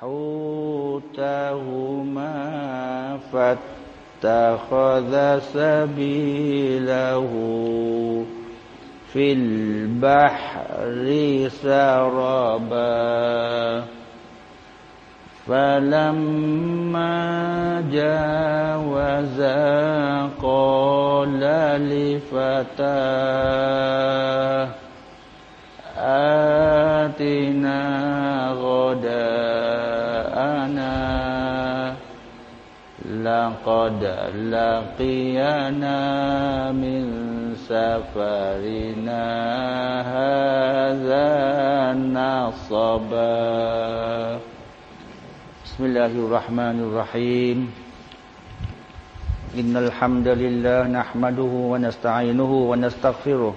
حوتهما فاتخذ سبيله في البحر سربا. فلما جاوزا قال لفتاه آتنا غداءنا لقد لقينا من سفرنا هذا نصبا بسم الله الرحمن الرحيم. إن الحمد لله نحمده ونستعينه ونستغفره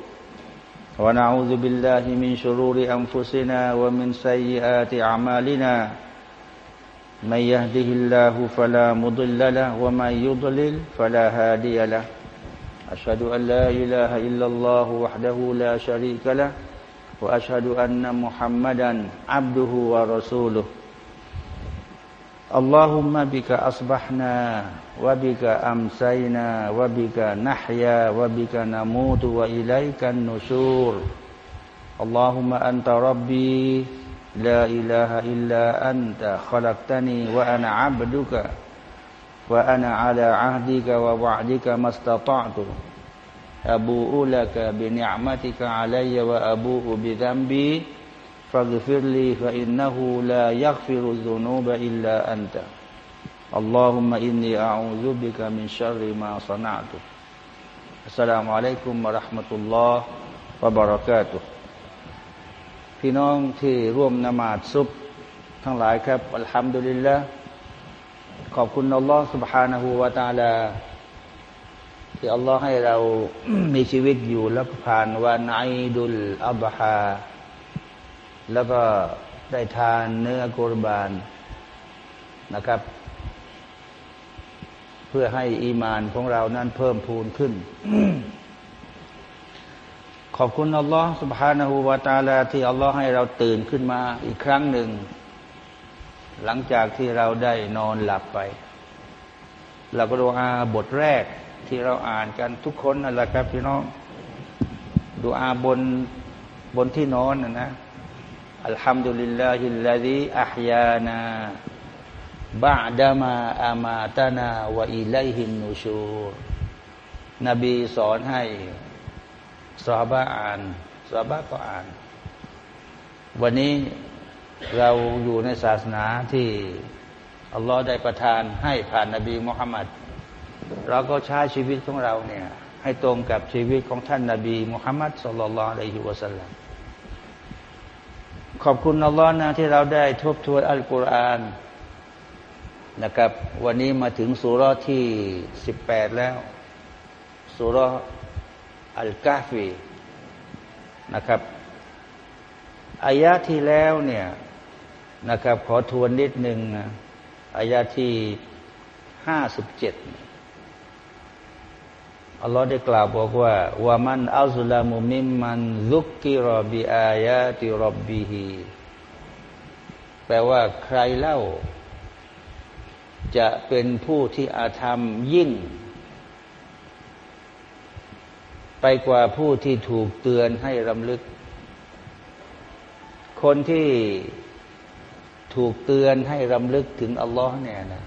ونعوذ بالله من شرور أنفسنا ومن سيئات أعمالنا. من يهده الله فلا مضل له ومن يضلل فلا هادي له. أشهد أن لا إله إلا الله وحده لا شريك له وأشهد أن محمدا عبده ورسوله. اللهم بك أصبحنا وبك أمسينا وبك نحيا وبك نموت وإليك النشور. اللهم أنت ربي لا إله إلا أنت خلقتني وأنا عبدك وأنا على عهدك ووعدك ما استطعت. أبوء لك بنعمتك علي وأبوء بذنبي. فاغفر لي فإنه لا يغفر الذنوب إلا أنت. اللهم إني أعوذ بك من شر ما صنعت. السلام عليكم ورحمة الله وبركاته. พี่น้องที่ร่วมนมาดซุบทั้งหลายครับอัลฮัมดุลิลละขอบคุณอัลลอฮ์ سبحانه และ تعالى ที่อัลลอฮ์ให้เรามีชีวิตอยู่แล้วผ่านวันไอดุลอับฮาแล้วก็ได้ทานเนื้อกุรบานนะครับ เพื่อให้อีมานของเรานั้นเพิ่มพูนขึ้น ขอบคุณอัลลอฮ์สุบฮานาหูวาตาลาที่อัลลอฮ์ให้เราตื่นขึ้นมาอีกครั้งหนึ่ง หลังจากที่เราได้นอนหลับไป เราก็ดูอาบทแรกที่เราอ่านกันทุกคนนั่นแหละครับพี่น้องดูอาบนบนที่นอนนะนะอัลฮัมดุลิลลาฮิลลาดิอัพยานาบาดามาอามาตานาวะอิไลฮินนูชู นบีสอนให้ สาบะอ่านสาบะก็อ่าน วันนี้เราอยู่ในศาสนาที่อัลลอฮ์ได้ประทานให้ผ่านนบีมุฮัมมัดเราก็ใช้ชีวิตของเราเนี่ย ให้ตรงกับชีวิตของท่านนาบีมุฮัมมัดสุลลัลอะลัยฮิวะสัลลัมขอบคุณอัลลอฮ์นะที่เราได้ทบทวนอัลกุรอานนะครับ วันนี้มาถึงสุรที่สิบแปดแล้วสุร อัลกาฟีนะครับอายะที่แล้วเนี่ยนะครับ ขอทวนนิดหนึ่งนะอายะที่ห้าสิบเจ็ดอัลลอฮ์ได้กล่าวบอกว่าว่ามันอัลซุลามุมิมมันลุกกิรบิอายาติรบบิฮีแปลว่าใครเล่า จะเป็นผู้ที่อาธรรมยิ่ง ไปกว่าผู้ที่ถูกเตือนให้รำลึก คนที่ถูกเตือนให้รำลึกถึงอัลลอฮ์เนี่ยนะ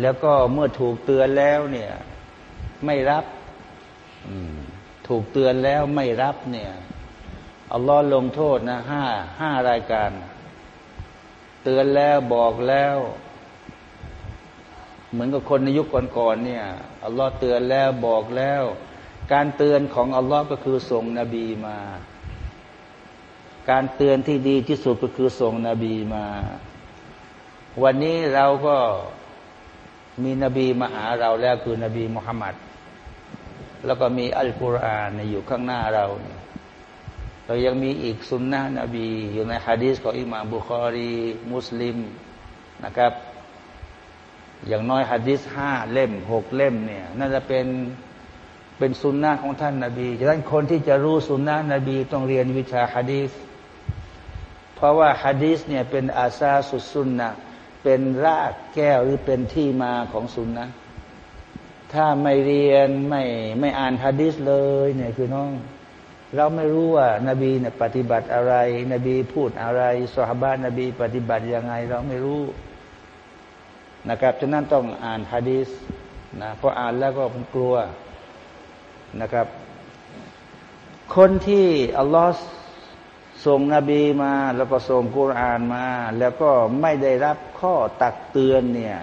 แล้วก็เมื่อถูกเตือนแล้วเนี่ย ไม่รับถูกเตือนแล้วไม่รับเนี่ยอัลลอฮ์ลงโทษนะห้าห้ารายการ เตือนแล้วบอกแล้ว เหมือนกับคนในยุคก่อนๆเนี่ยอัลลอฮ์เตือนแล้วบอกแล้ว การเตือนของอัลลอฮ์ก็คือส่งนบีมา การเตือนที่ดีที่สุดก็คือส่งนบีมา วันนี้เราก็มีนบีมาหาเราแล้วคือนบีมุฮัมมัดแล้วก็มีอัลกุรอานอยู่ข้างหน้าเราเรายังมีอีกสุนนะนบีอยู่ในฮะดีษของอิหม่ามบุคอรี มุสลิมนะครับ อย่างน้อยฮะดีษห้าเล่มหกเล่มเนี่ยน่าจะเป็นเป็นสุนนะของท่านนาบีฉะนั้นคนที่จะรู้สุนนะนบีต้องเรียนวิชาฮะดีษเพราะว่าฮะดีสเนี่ยเป็นอาซาสุสุนนะเป็นรากแก้วหรือเป็นที่มาของสุนนะถ้าไม่เรียนไม่ไม่อ่านฮะดีสเลยเนี่ยคือน้อง เราไม่รู้ว่านาบีเนี่ยปฏิบัติอะไร นบีพูดอะไรสฮาบะนบีปฏิบัติยังไง เราไม่รู้ นะครับฉะนั้นต้องอ่านฮะดีสนะพออ่านแล้วก็ผมกลัวนะครับ คนที่อัลลอฮ์ส่งนบีมา แล้วก็ส่งกุรานมา แล้วก็ไม่ได้รับข้อตักเตือนเนี่ย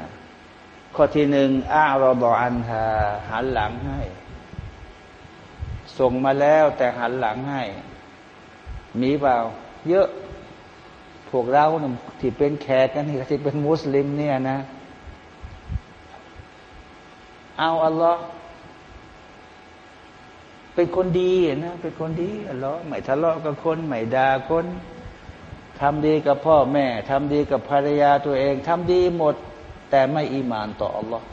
ข้อที่หนึ่งอารอบอันฮาหันหลังให้ ส่งมาแล้วแต่หันหลังให้ มีเปล่า เยอะ พวกเราที่เป็นแขกกันนี่ที่เป็นมุสลิมเนี่ยนะ เอาอัลลอฮ์เป็นคนดีนะเป็นคนดีอัลลอฮ์ไม่ทะเลาะกับคนไม่ด่าคนทำดีกับพ่อแม่ทำดีกับภรรยาตัวเองทำดีหมด แต่ไม่อีมานต่ออัลลอฮ์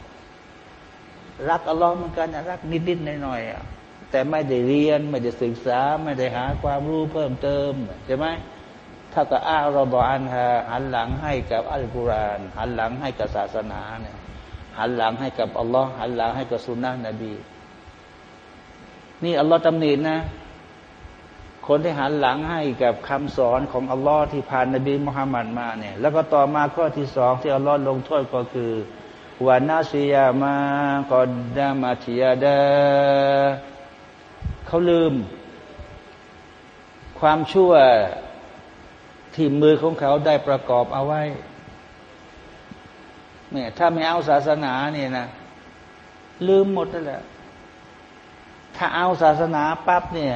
รักอัลลอฮ์เหมือนกันนะรักนิดๆหน่อยๆแต่ไม่ได้เรียน ไม่ได้ศึกษา ไม่ได้หาความรู้เพิ่มเติมใช่ไหมถ้ากับอาเราบอันฮะหันหลังให้กับอัลกุรอานหันหลังให้กับศาสนาเนี่ย หันหลังให้กับอัลลอฮ์หันหลังให้กับสุนนะนบี นี่อัลลอฮ์ตำหนินะ คนที่หันหลังให้กับคำสอนของอัลลอฮ์ที่ผ่านนบีมุฮัมมัดมาเนี่ย แล้วก็ต่อมาข้อที่สองที่อัลลอฮ์ลงโทษก็คือวานาซียามากอดดามาติยาดาเขาลืม ความชั่วที่มือของเขาได้ประกอบเอาไว้ เนี่ยถ้าไม่เอาศาสนาเนี่ยนะลืมหมดนั่นแหละถ้าเอาศาสนาปั๊บเนี่ย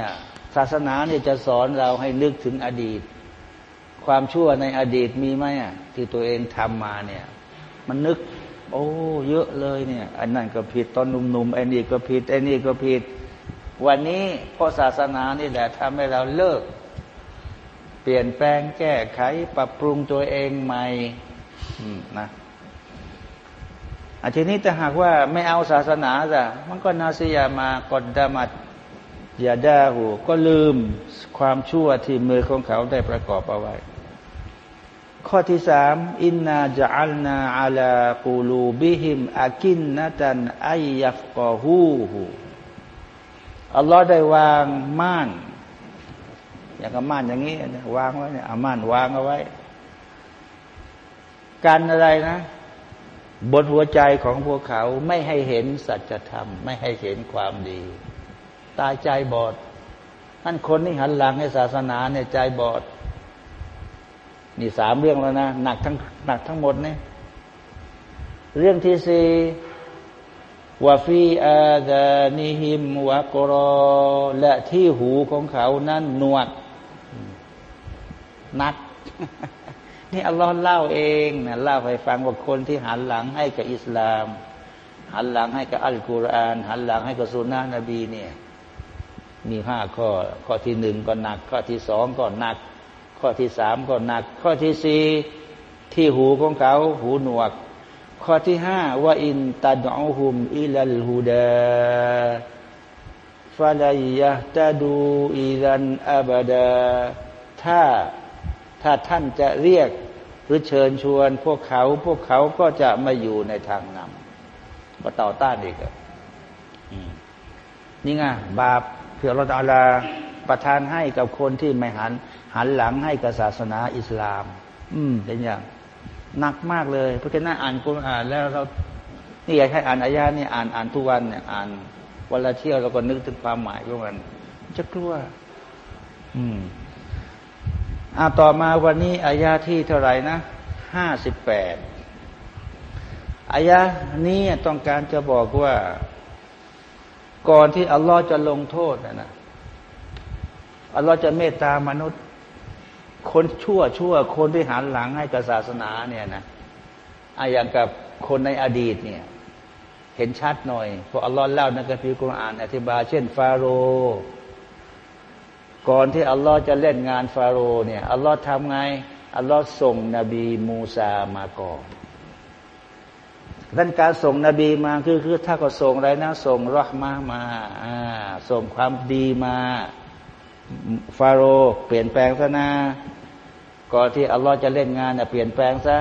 ศาสนาเนี่ยจะสอนเราให้นึกถึงอดีต ความชั่วในอดีตมีไหมอะที่ตัวเองทำมาเนี่ย มันนึก โอ้เยอะเลยเนี่ยอันนั้นก็ผิดตอนหนุ่มๆไอ้นี่ก็ผิดไอ้นี่ก็ผิด วันนี้เพอศาสนานี่แหละทำให้เราเลิก เปลี่ยนแปลงแก้ไขปรับปรุงตัวเองใหม่นะ อาทีนี้แต่หากว่าไม่เอาศาสนาจ้ะมันก็นาซียามากดดามัดยาดาหู ก็ลืมความชั่วที่มือของเขาได้ประกอบเอาไว้ ข้อที่สามอินนาจัลนาอัลาปูลูบิหิมอากินนตันไอยัฟกอฮูหูอัลลอฮ์ได้วางม่าน อย่างกับม่านอย่างนี้วางไว้เนี่ยเอาม่านวางเอาไว้กันอะไรนะ บนหัวใจของพวกเขาไม่ให้เห็นสัจธรรม ไม่ให้เห็นความดี ตายใจบอดท่านคนที่หันหลังให้ศาสนาเนี่ยใจบอด นี่สามเรื่องแล้วนะหนักทั้งหนักทั้งหมดเนี่ยเรื่องที่สี่วาฟีอาดานิฮิมวะกรอและที่หูของเขานั้นหนวดนัก นี่อัลลอฮ์เล่าเองนะเล่าให้ฟังว่าคนที่หันหลังให้กับอิสลาม หันหลังให้กับอัลกุรอาน หันหลังให้กับสุนนะนบีเนี่ยมีห้าข้อ ข้อที่หนึ่งก็หนัก ข้อที่สองก็หนัก ข้อที่สามก็หนัก ข้อที่สี่ที่หูของเขา หูหนวก ข้อที่ห้าว่าอินตัดอูฮุมอิลัลฮูดาฟาลายะตาดูอิลันอับดาถ้า ถ้าท่านจะเรียกหรือเชิญชวนพวกเขาพวกเขาก็จะม่อยู่ในทางนำก็ต่อต้านอีกนี่ไงบาปเพื่อเราจะลาประทานให้กับคนที่ไม่หัน หันหลังให้กับศาสนาอิสลาม อืมเป็นอย่างหนักมากเลย เพราะฉะนั้นอ่านกุรอานแล้วเรานี่อยากให้อ่านอายานี่อ่านอ่านทุกวันเนี่ยอ่านวันละเที่ยวเราก็นึกถึงความหมายของมันจะกลัว อืม อาต่อมาวันนี้อายาที่เท่าไหร่นะห้าสิบแปดอายานี้ต้องการจะบอกว่าก่อนที่อัลลอฮ์จะลงโทษนะนะอัลลอฮ์จะเมตตามนุษย์ คนชั่วชั่วคนที่หันหลังให้กับศาสนาเนี่ยนะอาอย่างกับคนในอดีตเนี่ย เห็นชัดหน่อยเพราะอัลลอฮ์เล่าในกัมภีร์กุรอาน อธิบายเช่น ฟาโร ก่อนที่อัลลอฮ์จะเล่นงานฟาโรห์เนี่ยอัลลอฮ์ทำไงอัลลอฮ์ส่งนบีมูซามาก่อนดังการส่งนบีมาคือคือถ้าก็ส่งอะไรนะส่งรหมามาส่งความดีมาฟาโรห์เปลี่ยนแปลงซะนาก่อนที่อัลลอฮ์จะเล่นงานเปลี่ยนแปลงซะ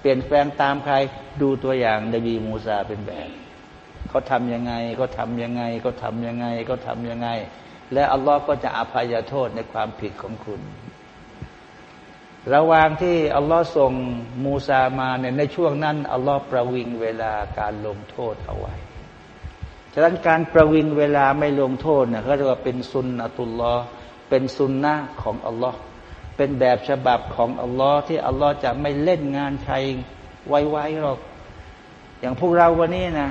เปลี่ยนแปลงตามใครดูตัวอย่างนบีมูซาเป็นแบบเขาทำยังไงก็ทำยังไงก็ทำยังไงก็ทำยังไง และอัลลอฮ์ก็จะอภัยโทษในความผิดของคุณ ระหว่างที่อัลลอฮ์ส่งมูซามาเนี่ยในช่วงนั้นอัลลอฮ์ประวิงเวลาการลงโทษเอาไว้ฉะนั้นการประวิงเวลาไม่ลงโทษเนี่ยเขาเรียกว่าเป็นสุนนะตุลลอฮ์เป็นสุนนะของอัลลอฮ์เป็นแบบฉบับของอัลลอฮ์ที่อัลลอฮ์จะไม่เล่นงานใครไว้ๆหรอก อย่างพวกเราวันนี้นะ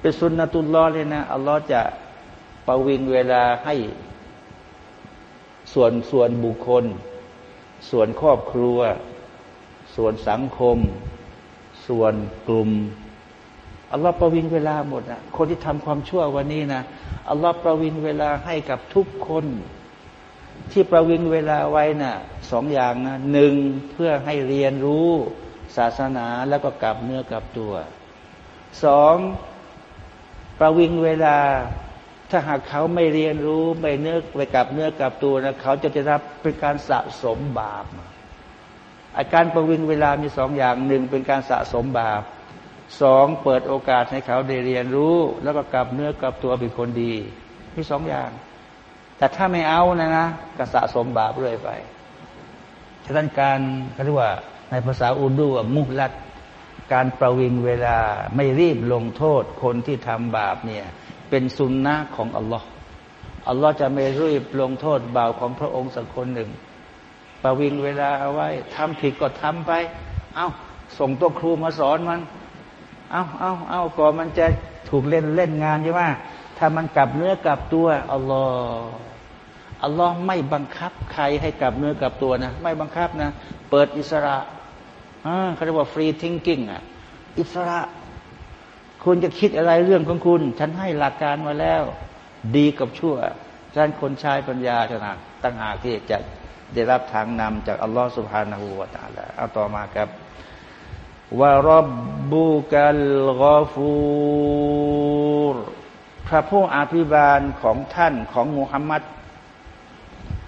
เป็นสุนนะตุลลอฮ์เลยนะอัลลอฮ์จะ ประวิงเวลาให้ส่วนส่วนบุคคล ส่วนครอบครัว ส่วนสังคม ส่วนกลุ่มอัลลอฮ์ประวิงเวลาหมดนะคนที่ทำความชั่ววันนี้นะอัลลอฮ์ประวิงเวลาให้กับทุกคน ที่ประวิงเวลาไว้นะ่ะสองอย่างนะหนึ่งเพื่อให้เรียนรู้ศาสนาแล้วก็กลับเนื้อกลับตัวสองประวิงเวลา ถ้าหากเขาไม่เรียนรู้ไม่เนื้อไปกับเนื้อกับตัวนะเขาจะจะรับเป็นการสะสมบาปอาการประวิงเวลามีสองอย่างหนึ่งเป็นการสะสมบาปสองเปิดโอกาสให้เขาได้เรียนรู้ แล้วก็กลับเนื้อกลับตัวเป็นคนดีมีสองอย่าง แต่ถ้าไม่เอานะนะก็สะสมบาปเรื่อยไปฉะนั้นการเขาเรียกว่า ในภาษาอูดูว่ามุลัดการประวิงเวลาไม่รีบลงโทษคนที่ทำบาปเนี่ย เป็นสุนนะของอัลลอฮ์อัลลอฮ์จะไม่รีบลงโทษบ่าวของพระองค์สักคนหนึ่ง ประวิงเวลาเอาไว้ทำผิดก็ทำไป เอา้า ส่งตัวครูมาสอนมัน เอาเอาเอาก่อนมันจะถูกเล่นเล่นงานใช่ไหมถ้ามันกลับเนื้อกลับตัวอัลลอฮ์อัลลอฮ์ไม่บังคับใครให้กลับเนื้อกลับตัวนะ ไม่บังคับนะ เปิดอิสระอ่าเขาเรียกว่าฟรีทิงกิ้งอะ อิสระ คุณจะคิดอะไรเรื่องของคุณ ฉันให้หลักการมาแล้ว ดีกับชั่วฉันคนใช้ปัญญาจะหนักตั้งหากที่จะได้รับทางนำจากอัลลอฮ์สุบฮานาหูวาตาละเอาต่อมาครับวารบบุกัลกอฟูรพระผู้อภิบาลของท่านของมุฮัมมัด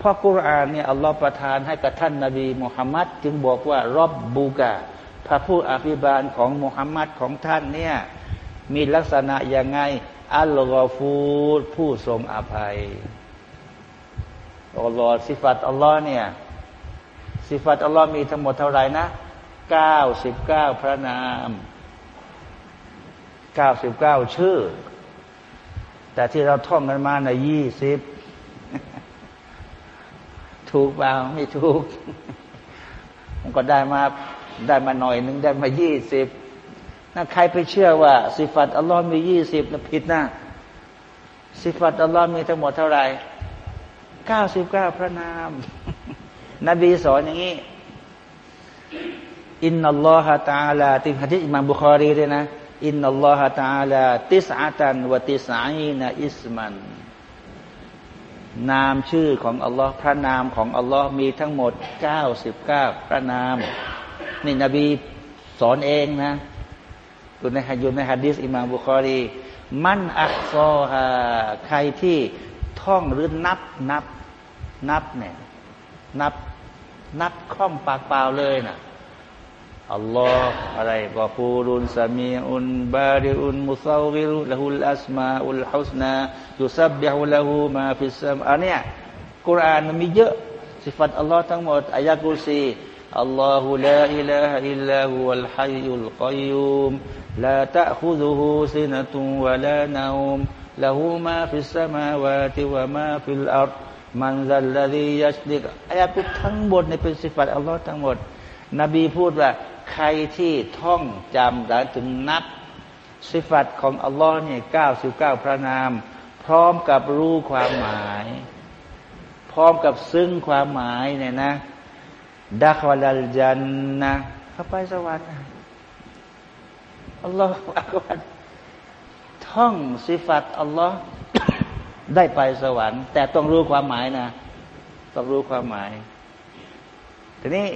พราะกุรานเนี่ยอัลลอฮฺประทานให้กับท่านนาบีมุฮัมมัดจึงบอกว่ารบบูกาพระผู้อภิบาลของมุฮัมมัดของท่านเนี่ย มีลักษณะยังไง อัลลอฮฟูดผู้ทรงอภัยอัลลอฮ์สิฟัตอัลลอฮ์เนี่ยสิฟัตอัลลอฮ์มีทั้งหมดเท่าไหร่นะเก้าสิบเก้าพระนามเก้าสิบเก้าชื่อ แต่ที่เราท่องกันมาในยี่สิบถูกเปล่าไม่ถูก มันก็ได้มาได้มาหน่อยนึงได้มายี่สิบ นั่นใครไปเชื่อว่า สิฟัตอัลลอฮ์มียี่สิบนะผิดนะสิฟัตอัลลอฮ์มีทั้งหมดเท่าไหร่เก้าสิบเก้าพระนาม นบีสอนอย่างนี้ إن لله تعالى ฮะดิษอิมามบุคอรีเลยนะإن لله تعالى تسعة وتسعين اسما นามชื่อของอัลลอฮ์พระนามของอัลลอฮ์มีทั้งหมดเก้าสิบเก้าพระนาม นี่นบีสอนเองนะ อยู่ในฮะอยู่ในฮะดิษอิมามบุคอรี من أحصاها ใครที่ท่องหรือนับนับนับเนี่ยนับนับคล่องปากเปล่าเลยนะอัลลอฮ์อะไร غفور سميع بارئ مصور له الأسماء الحسنى يسبح له ما في السماوات อันเนี้ยกุรอานมันมีเยอะสิฟัตอัลลอฮ์ทั้งหมดอายะกุซี อัลลอฮุลาอิลาฮอิลลาฮุวัลฮัยยุลกัยยุมลาตะคุซุฮูซินตุวะลานาอุมละหูมาฟิสซัมาวาติวะมาฟิลอันซัลลดียัสดิกอายะกุทั้งหมดในเป็นสิฟัตอัลลอฮ์ทั้งหมด นบีพูดว่า ใครที่ท่องจำและถึงนับสิฟัตของอัลลอฮ์เนี่ยเก้าสิบเก้าพระนาม พร้อมกับรู้ความหมาย พร้อมกับซึ้งความหมายเนี่ยนะ ดักวลัลจันนะเข้าไปสวรรค์อัลลอฮฺอักบัรท่องสิฟัตอัลลอฮ์ได้ไปสวรรค์ แต่ต้องรู้ความหมายนะ ต้องรู้ความหมาย ทีนี้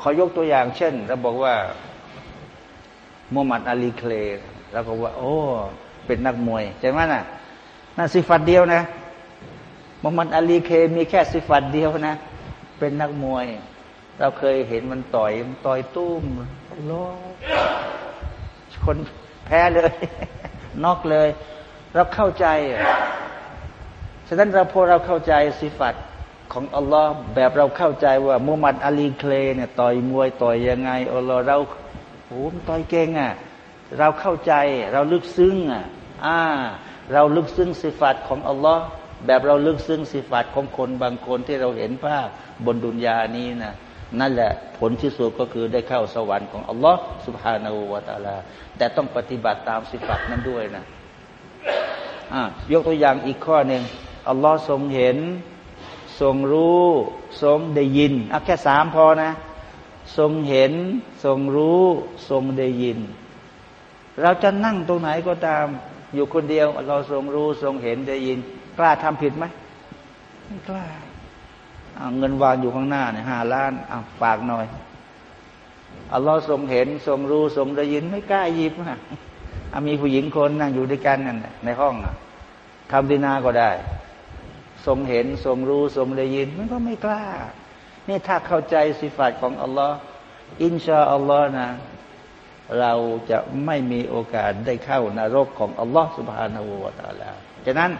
ขอยกตัวอย่างเช่นเราบอกว่ามูฮัมหมัดอาลีเคลแล้วก็ว่า โอ้ เป็นนักมวยใช่ไหมน่ะนั่นสิฟัดเดียวนะมูฮัมหมัดอาลีเคมีแค่สิฟัดเดียวนะ เป็นนักมวย เราเคยเห็นมันต่อยมันต่อยตุ้มโลคนแพ้เลยนอกเลย เราเข้าใจฉะนั้นเราพอเราเข้าใจสิฟัตของอัลลอฮ์แบบเราเข้าใจว่ามุฮัมมัดอาลีเคลเนี่ยต่อยมวยต่อยยังไงอัลลอฮ์เราโอ้มต่อยเก่งอะ เราเข้าใจเราลึกซึ้งอะอ่า เราลึกซึ้งสิฟัตของอัลลอฮ์แบบเราลึกซึ้งสิฟัตของคนบางคนที่เราเห็นภาพบนดุนยานี้นะ นั่นแหละผลที่สุดก็คือได้เข้าสวรรค์ของอัลลอฮ์สุบฮานาอูวาตาลา แต่ต้องปฏิบัติตามสิฟัตนั้นด้วยนะอ่ายกตัวอย่างอีกข้อหนึ่งอัลลอฮ์ทรงเห็น ทรงรู้ทรงได้ยินเอาแค่สามพอนะ ทรงเห็น ทรงรู้ ทรงได้ยิน เราจะนั่งตรงไหนก็ตาม อยู่คนเดียวเราทรงรู้ ทรงเห็นได้ยิน กล้าทำผิดไหมไม่กล้า เอาเงินวางอยู่ข้างหน้าเนี่ยห้าล้านเอาฝากหน่อยอัลลอฮ์ทรงเห็นทรงรู้ทรงได้ยินไม่กล้าหยิบอะมีผู้หญิงคนนั่งอยู่ด้วยกันนั่นในห้องอะทำดีนาก็ได้ ทรงเห็นทรงรู้ทรงได้ยิน มันก็ไม่กล้า นี่ถ้าเข้าใจสิฟัตของอัลลอฮ์อินชาอัลลอฮ์นะ เราจะไม่มีโอกาสได้เข้านรกของอัลลอฮ์สุบฮานาหูวาตาลาฉะนั้น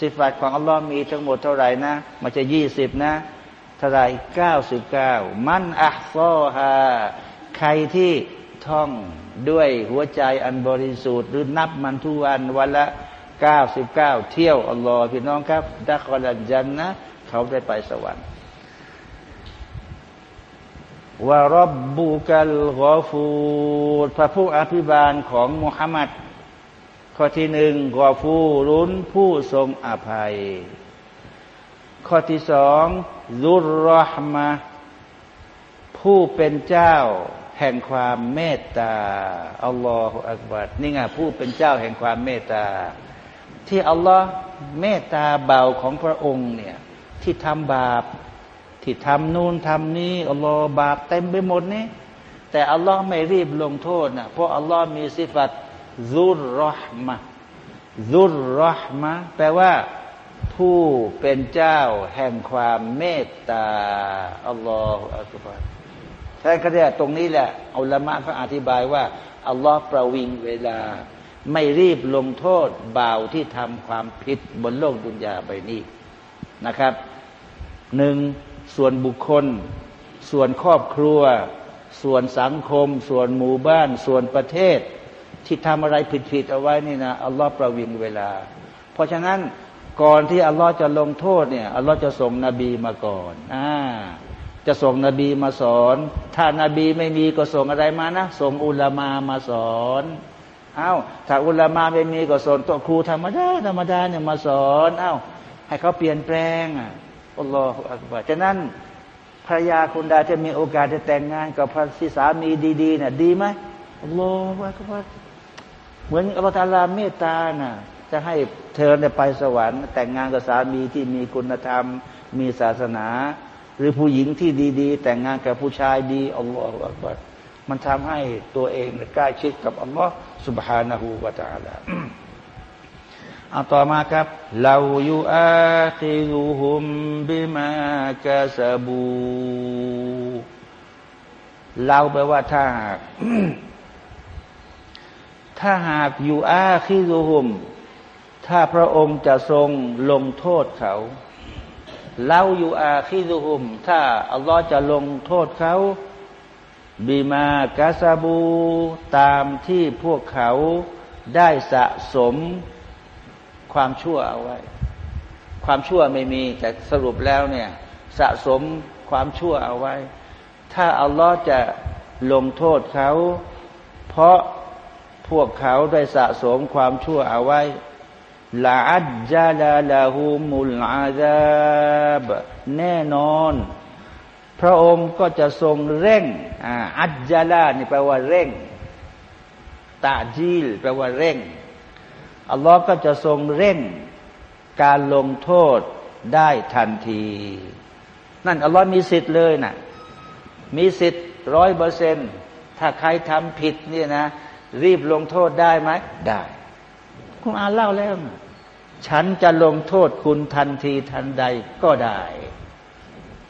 สิฟัตของอัลลอฮ์มีทั้งหมดเท่าไหร่นะ มันจะยี่สิบนะเท่าไรเก้าสิบเก้ามันอัฟซอฮาใครที่ท่องด้วยหัวใจอันบริสุทธิ์หรือนับมันทุกวันวันละเก้าสิบเก้าเที่ยวอัลลอฮ์พี่น้องครับดักลันจันนะ เขาได้ไปสวรรค์วารบบุกัลกอฟูดพระผู้อภิบาลของมุฮัมมัด ข้อที่หนึ่งกอฟูรุนผู้ทรงอภัย ข้อที่สองรุรรหมะผู้เป็นเจ้าแห่งความเมตตาอัลลอฮฺอักบัดนี่ไงผู้เป็นเจ้าแห่งความเมตตา ที่อัลลอฮ์เมตตาเบาของพระองค์เนี่ยที่ทำบาป ที่ทำนู่นทำนี้อัลลอฮ์บาปเต็มไปหมดนี่แต่อัลลอฮ์ไม่รีบลงโทษนะเพราะอัลลอฮ์มีสิฟัต ซุรรหมะซุรรหมะแปลว่าผู้เป็นเจ้าแห่งความเมตตาอัลลอฮฺอักบัรใช่ก็เนี่ยตรงนี้แหละอัลลอฮ์เขาอธิบายว่า อัลลอฮ์ประวิงเวลา ไม่รีบลงโทษบ่าวที่ทำความผิดบนโลกดุนยาใบนี้นะครับหนึ่งส่วนบุคคล ส่วนครอบครัว ส่วนสังคม ส่วนหมู่บ้าน ส่วนประเทศ ที่ทำอะไรผิดๆเอาไว้นี่นะอัลลอฮ์ประวิงเวลา เพราะฉะนั้นก่อนที่อัลลอฮ์จะลงโทษเนี่ยอัลลอฮ์จะส่งนบีมาก่อนอ่าจะส่งนบีมาสอน ถ้านาบีไม่มีก็ส่งอะไรมานะส่งอุลามามาสอนเอา้าถ้าอุลามาไม่มีก็ส่งตัวครูธรรมดาธรรมดาเนี่ยมาสอนเอา้าให้เขาเปลี่ยนแปลงอะอัลลอฮฺอักบารฉะนั้นภรรยาคุณดาจะมีโอกาสจะแต่งงานกับพระสิสามีดีๆเนี่ยดีไหมอัลลอฮฺอักบาร เหมือนอัลลอฮฺเมตตาน่ะจะให้เธอไปสวรรค์ แต่งงานกับสามีที่มีคุณธรรม มีศาสนา หรือผู้หญิงที่ดี ๆ แต่งงานกับผู้ชายดีอัลลอฮฺอักบัรมันทำให้ตัวเองใกล้ชิดกับอัลลอฮฺสุบฮานาหูวาตาลาอัตอมาครับเราอยู่อาคิรุฮุมบิมากาสบูเราแปลว่าถ้า ถ้าหากอยู่อาคิลุฮุม ถ้าพระองค์จะทรงลงโทษเขาเราอยู่อาคิดุฮุม ถ้าอัลลอฮ์จะลงโทษเขาบีมากาซาบูตามที่พวกเขาได้สะสมความชั่วเอาไว้ ความชั่วไม่มีแต่สรุปแล้วเนี่ยสะสมความชั่วเอาไว้ ถ้าอัลลอฮ์จะลงโทษเขา เพราะ พวกเขาได้สะสมความชั่วเอาไว้ลาอัจจาลาลาหูมุลอาซาบแน่นอน พระองค์ก็จะทรงเร่งอัจจาลานี่แปลว่าเร่ง ตาจีลแปลว่าเร่ง อัลลอฮ์ก็จะทรงเร่ง การลงโทษได้ทันที นั่นอัลลอฮ์มีสิทธิ์เลยนะมีสิทธิ์ร้อยเปอร์เซนถ้าใครทำผิดเนี่ยนะ รีบลงโทษได้ไหม ได้ คุณอ่านเล่าแล้ว ฉันจะลงโทษคุณทันทีทันใดก็ได้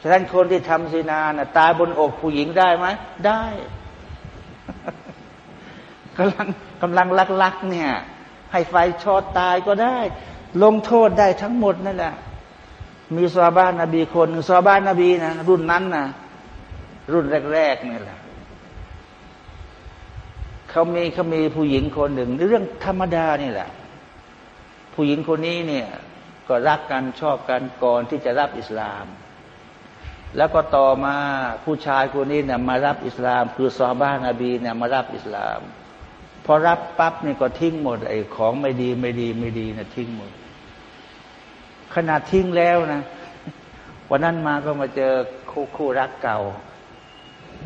ฉะนั้นคนที่ทำซีนานะตายบนอกผู้หญิงได้ไหม ได้กำลังกำลังลักๆเนี่ย ให้ไฟช็อตตายก็ได้ ลงโทษได้ทั้งหมดนั่นแหละ มีซาบ้านนบีคนหนึ่งซาบ้านนบีนะรุ่นนั้นนะรุ่นแรกๆนี่แหละ เขามีเขามีผู้หญิงคนหนึ่งเรื่องธรรมดานี่แหละ ผู้หญิงคนนี้เนี่ยก็รักกันชอบกันก่อนที่จะรับอิสลาม แล้วก็ต่อมาผู้ชายคนนี้เนี่ยมารับอิสลาม คือซอบ้านนบีเนี่ยมารับอิสลาม พอรับปั๊บเนี่ยก็ทิ้งหมดไอ้ของไม่ดีไม่ดีไม่ดีนะทิ้งหมด ขนาดทิ้งแล้วนะวันนั้นมาก็มาเจอคู่คู่รักเก่า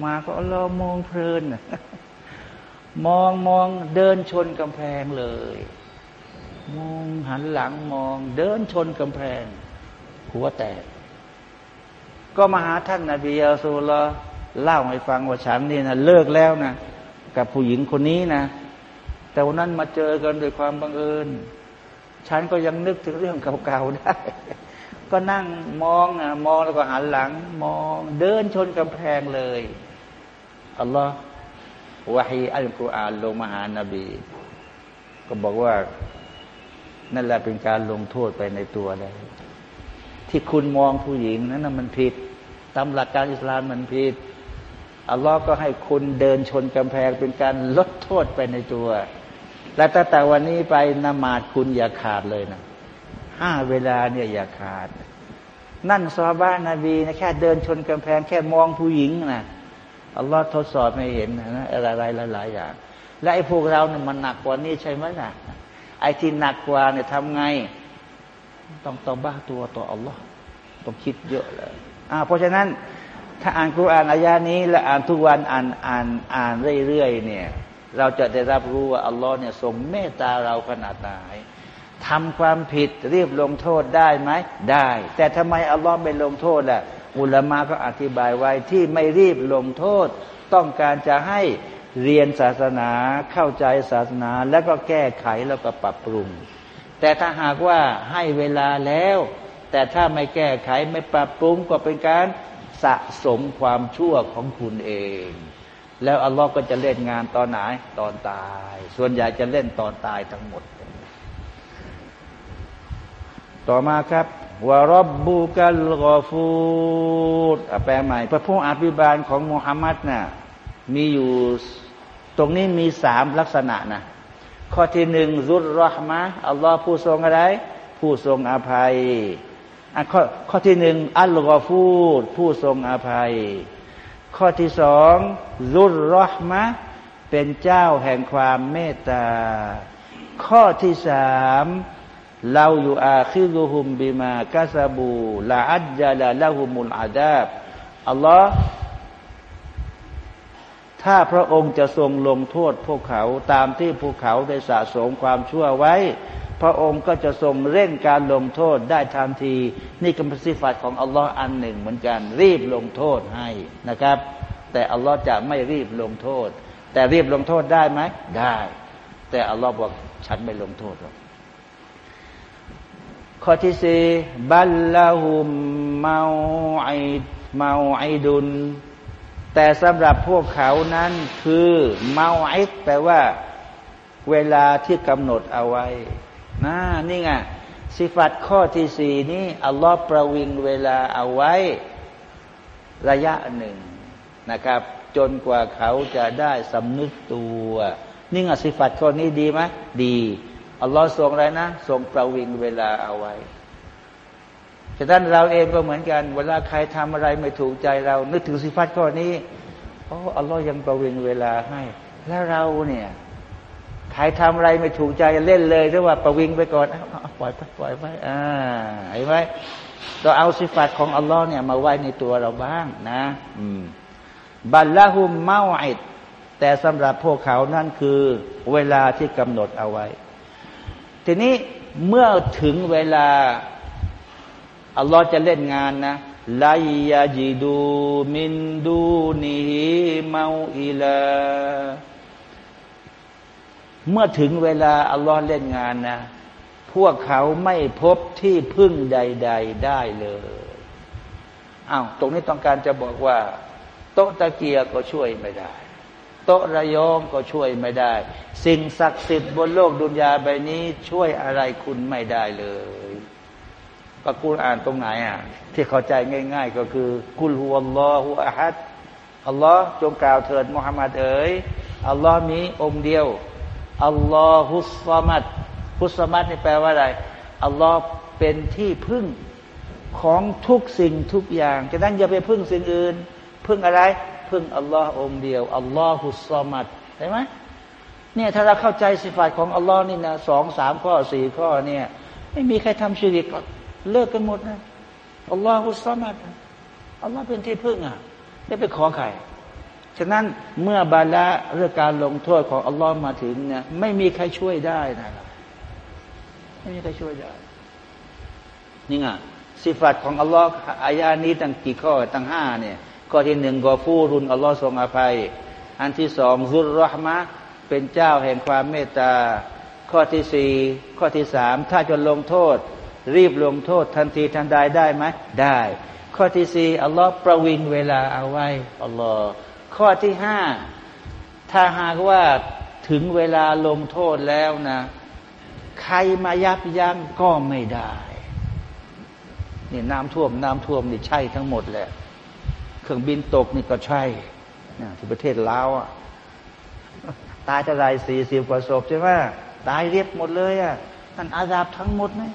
มาก็รอมองเพลิน มองมองเดินชนกำแพงเลย มองหันหลังมอง เดินชนกำแพง หัวแตก ก็มาหาท่านนาบีอัลซูลเล่าให้ฟังว่าฉันนี่นะเลิกแล้วนะกับผู้หญิงคนนี้นะ แต่วันนั้นมาเจอกันโดยความบังเอิญ ฉันก็ยังนึกถึงเรื่องเก่าๆได้ ก็นั่งมองอะมองแล้วก็หันหลัง มองเดินชนกำแพงเลยอัลลอฮ์ วะฮีอัลกุรอานลงมาหานาบี ก็บอกว่า นั่นแหละเป็นการลงโทษไปในตัวเลยที่คุณมองผู้หญิงนั้นมันผิด ตามหลักการอิสลามมันผิดอัลลอฮ์ก็ให้คุณเดินชนกำแพงเป็นการลดโทษไปในตัว และตั้งแต่วันนี้ไปนมาดคุณอย่าขาดเลยนะห้าเวลาเนี่ยอย่าขาด นั่นซอบ้านนาบีนะแค่เดินชนกำแพงแค่มองผู้หญิงนะ อัลลอฮ์ทดสอบไม่เห็นนะอะไรหลายๆอย่าง และไอ้พวกเราเนี่ยมันหนักกว่านี้ใช่ไหมนะไอ้ที่หนักกว่าเนี่ยทำไง ต้องต่อบ้าตัวต่ออัลลอฮ์ต้องคิดเยอะเลยอ่าเพราะฉะนั้น ถ้าอ่านกุรอานอายานี้ และอ่านทุกวันอ่านอ่านอ่านเรื่อยๆเนี่ย เราจะได้รับรู้ว่าอัลลอฮ์เนี่ยทรงเมตตาเราขนาดไหนทำความผิดรีบลงโทษได้ไหมได้ แต่ทำไมอัลลอฮ์ไม่ลงโทษล่ะ อุลมะก็อธิบายไว้ที่ไม่รีบลงโทษ ต้องการจะให้เรียนศาสนาเข้าใจศาสนาแล้วก็แก้ไขแล้วก็ปรับปรุง แต่ถ้าหากว่าให้เวลาแล้ว แต่ถ้าไม่แก้ไขไม่ปรับปรุงก็เป็นการสะสมความชั่วของคุณเอง แล้วอัลลอฮ์ก็จะเล่นงานตอนไหนตอนตาย ส่วนใหญ่จะเล่นตอนตายทั้งหมด ต่อมาครับ วรบบุกัลกอฟูดแปลใหม่ พระผู้อภิบาลของมุฮัมมัดนะ่ะมีอยู่ตรงนี้มีสามลักษณะนะข้อที่หนึ่งรุดรอฮมะอัลลอฮ์ผู้ทรงอะไร ผู้ทรงอภัยข้อข้อที่หนึ่งอัลกอฟูดผู้ทรงอภัย ข้อที่สองรุดรอฮมะเป็นเจ้าแห่งความเมตตา ข้อที่สาม เราอยู่อาคิรุฮุมบิมากาซาบูลาอัจจาลาละหุมุลอาดาบอัลลอฮ์ถ้าพระองค์จะทรงลงโทษพวกเขาตามที่พวกเขาได้สะสมความชั่วไว้ พระองค์ก็จะทรงเร่งการลงโทษได้ทันที นี่ก็เป็นสิฟัตของอัลลอฮ์อันหนึ่งเหมือนกัน รีบลงโทษให้นะครับ แต่อัลลอฮ์จะไม่รีบลงโทษ แต่รีบลงโทษได้ไหมได้ แต่อัลลอฮ์บอกฉันไม่ลงโทษหรอก ข้อที่สี่บัลลาหุมเมาไอเมาไอดุน แต่สำหรับพวกเขานั้นคือเมาไอแปลว่า เวลาที่กำหนดเอาไว้นะนี่ไงสิฟัตข้อที่สี่นี้อัลลอฮ์ประวิงเวลาเอาไว้ ระยะหนึ่งนะครับ จนกว่าเขาจะได้สำนึกตัว นี่ไงสิฟัตข้อนี้ดีไหมดี อัลลอฮ์ทรงอะไรนะทรงประวิงเวลาเอาไว้ฉะนั้นเราเองก็เหมือนกัน เวลาใครทำอะไรไม่ถูกใจเรา นึกถึงสิฟัตข้อนี้โอ้อัลลอฮ์ยังประวิงเวลาให้ แล้วเราเนี่ยใครทำอะไรไม่ถูกใจเล่นเลยหรือว่าประวิงไปก่อนปล่อยไปปล่อยไปอ่าเห็นไหมเราเอาสิฟัตของอัลลอฮ์เนี่ยมาไว้ในตัวเราบ้างนะ อืมบัลละหุมเมาอิดแต่สำหรับพวกเขานั่นคือ เวลาที่กำหนดเอาไว้ ทีนี้เมื่อถึงเวลาอัลลอฮ์จะเล่นงานนะลายาจิดูมินดูนีเมาอิลาเมื่อถึงเวลาอัลลอฮ์เล่นงานนะ พวกเขาไม่พบที่พึ่งใด ๆ ได้เลยอ้าวตรงนี้ต้องการจะบอกว่า โต๊ะตะเกียก็ช่วยไม่ได้ โต๊ะระยองก็ช่วยไม่ได้ สิ่งศักดิ์สิทธิ์บนโลกดุนยาใบนี้ ช่วยอะไรคุณไม่ได้เลยปะกูอ่านตรงไหนอะ ที่เข้าใจง่าย ๆ ก็คือ กุลฮุอัลลอฮุอะฮัดอัลลอฮ์จงกล่าวเถิดมุฮัมมัดเอ๋ยอัลลอฮ์มีองค์เดียวอัลลอฮุสซามัดฮุสซามัดนี่แปลว่าอะไรอัลลอฮ์เป็นที่พึ่งของทุกสิ่งทุกอย่างฉะนั้นอย่าไปพึ่งสิ่งอื่น พึ่งอะไร พึ่งอัลลอฮ์องเดียวอัลลอฮุสซามัดเห็นไหมเนี่ยถ้าเราเข้าใจสิฟาตของอัลลอฮ์นี่นะสองสามข้อสี่ข้อเนี่ย ไม่มีใครทำชีริกเลิกกันหมดนะอัลลอฮุสซามัดอัลลอฮ์เป็นที่พึ่งอะไม่ไปขอใครฉะนั้นเมื่อบาละเรื่องการลงโทษของอัลลอฮ์มาถึงเนี่ยไม่มีใครช่วยได้นะไม่มีใครช่วยได้นี่ไงสิฟัตของอัลลอฮ์อายานี้ตั้งกี่ข้อตั้งห้าเนี่ย ข้อที่หนึ่งกอฟูรุนอัลลอฮ์ทรงอภัย อันที่สองซุรรหมะเป็นเจ้าแห่งความเมตตา ข้อที่สี่ข้อที่สามถ้าจะลงโทษ รีบลงโทษทันทีทันใดได้ไหมได้ ข้อที่สี่อัลลอฮ์ประวิงเวลาเอาไว้อัลลอฮ์ข้อที่ห้าถ้าหากว่าถึงเวลาลงโทษแล้วนะ ใครมายับยั้งก็ไม่ได้นี่น้ำท่วมน้ำท่วมนี่ใช่ทั้งหมดแหละ เครื่องบินตกนี่ก็ใช่ที่ประเทศลาวอะตายจะไรสี่สิบกว่าศพใช่ไหมตายเรียบหมดเลยอะนั่นอาญาบทั้งหมดนะ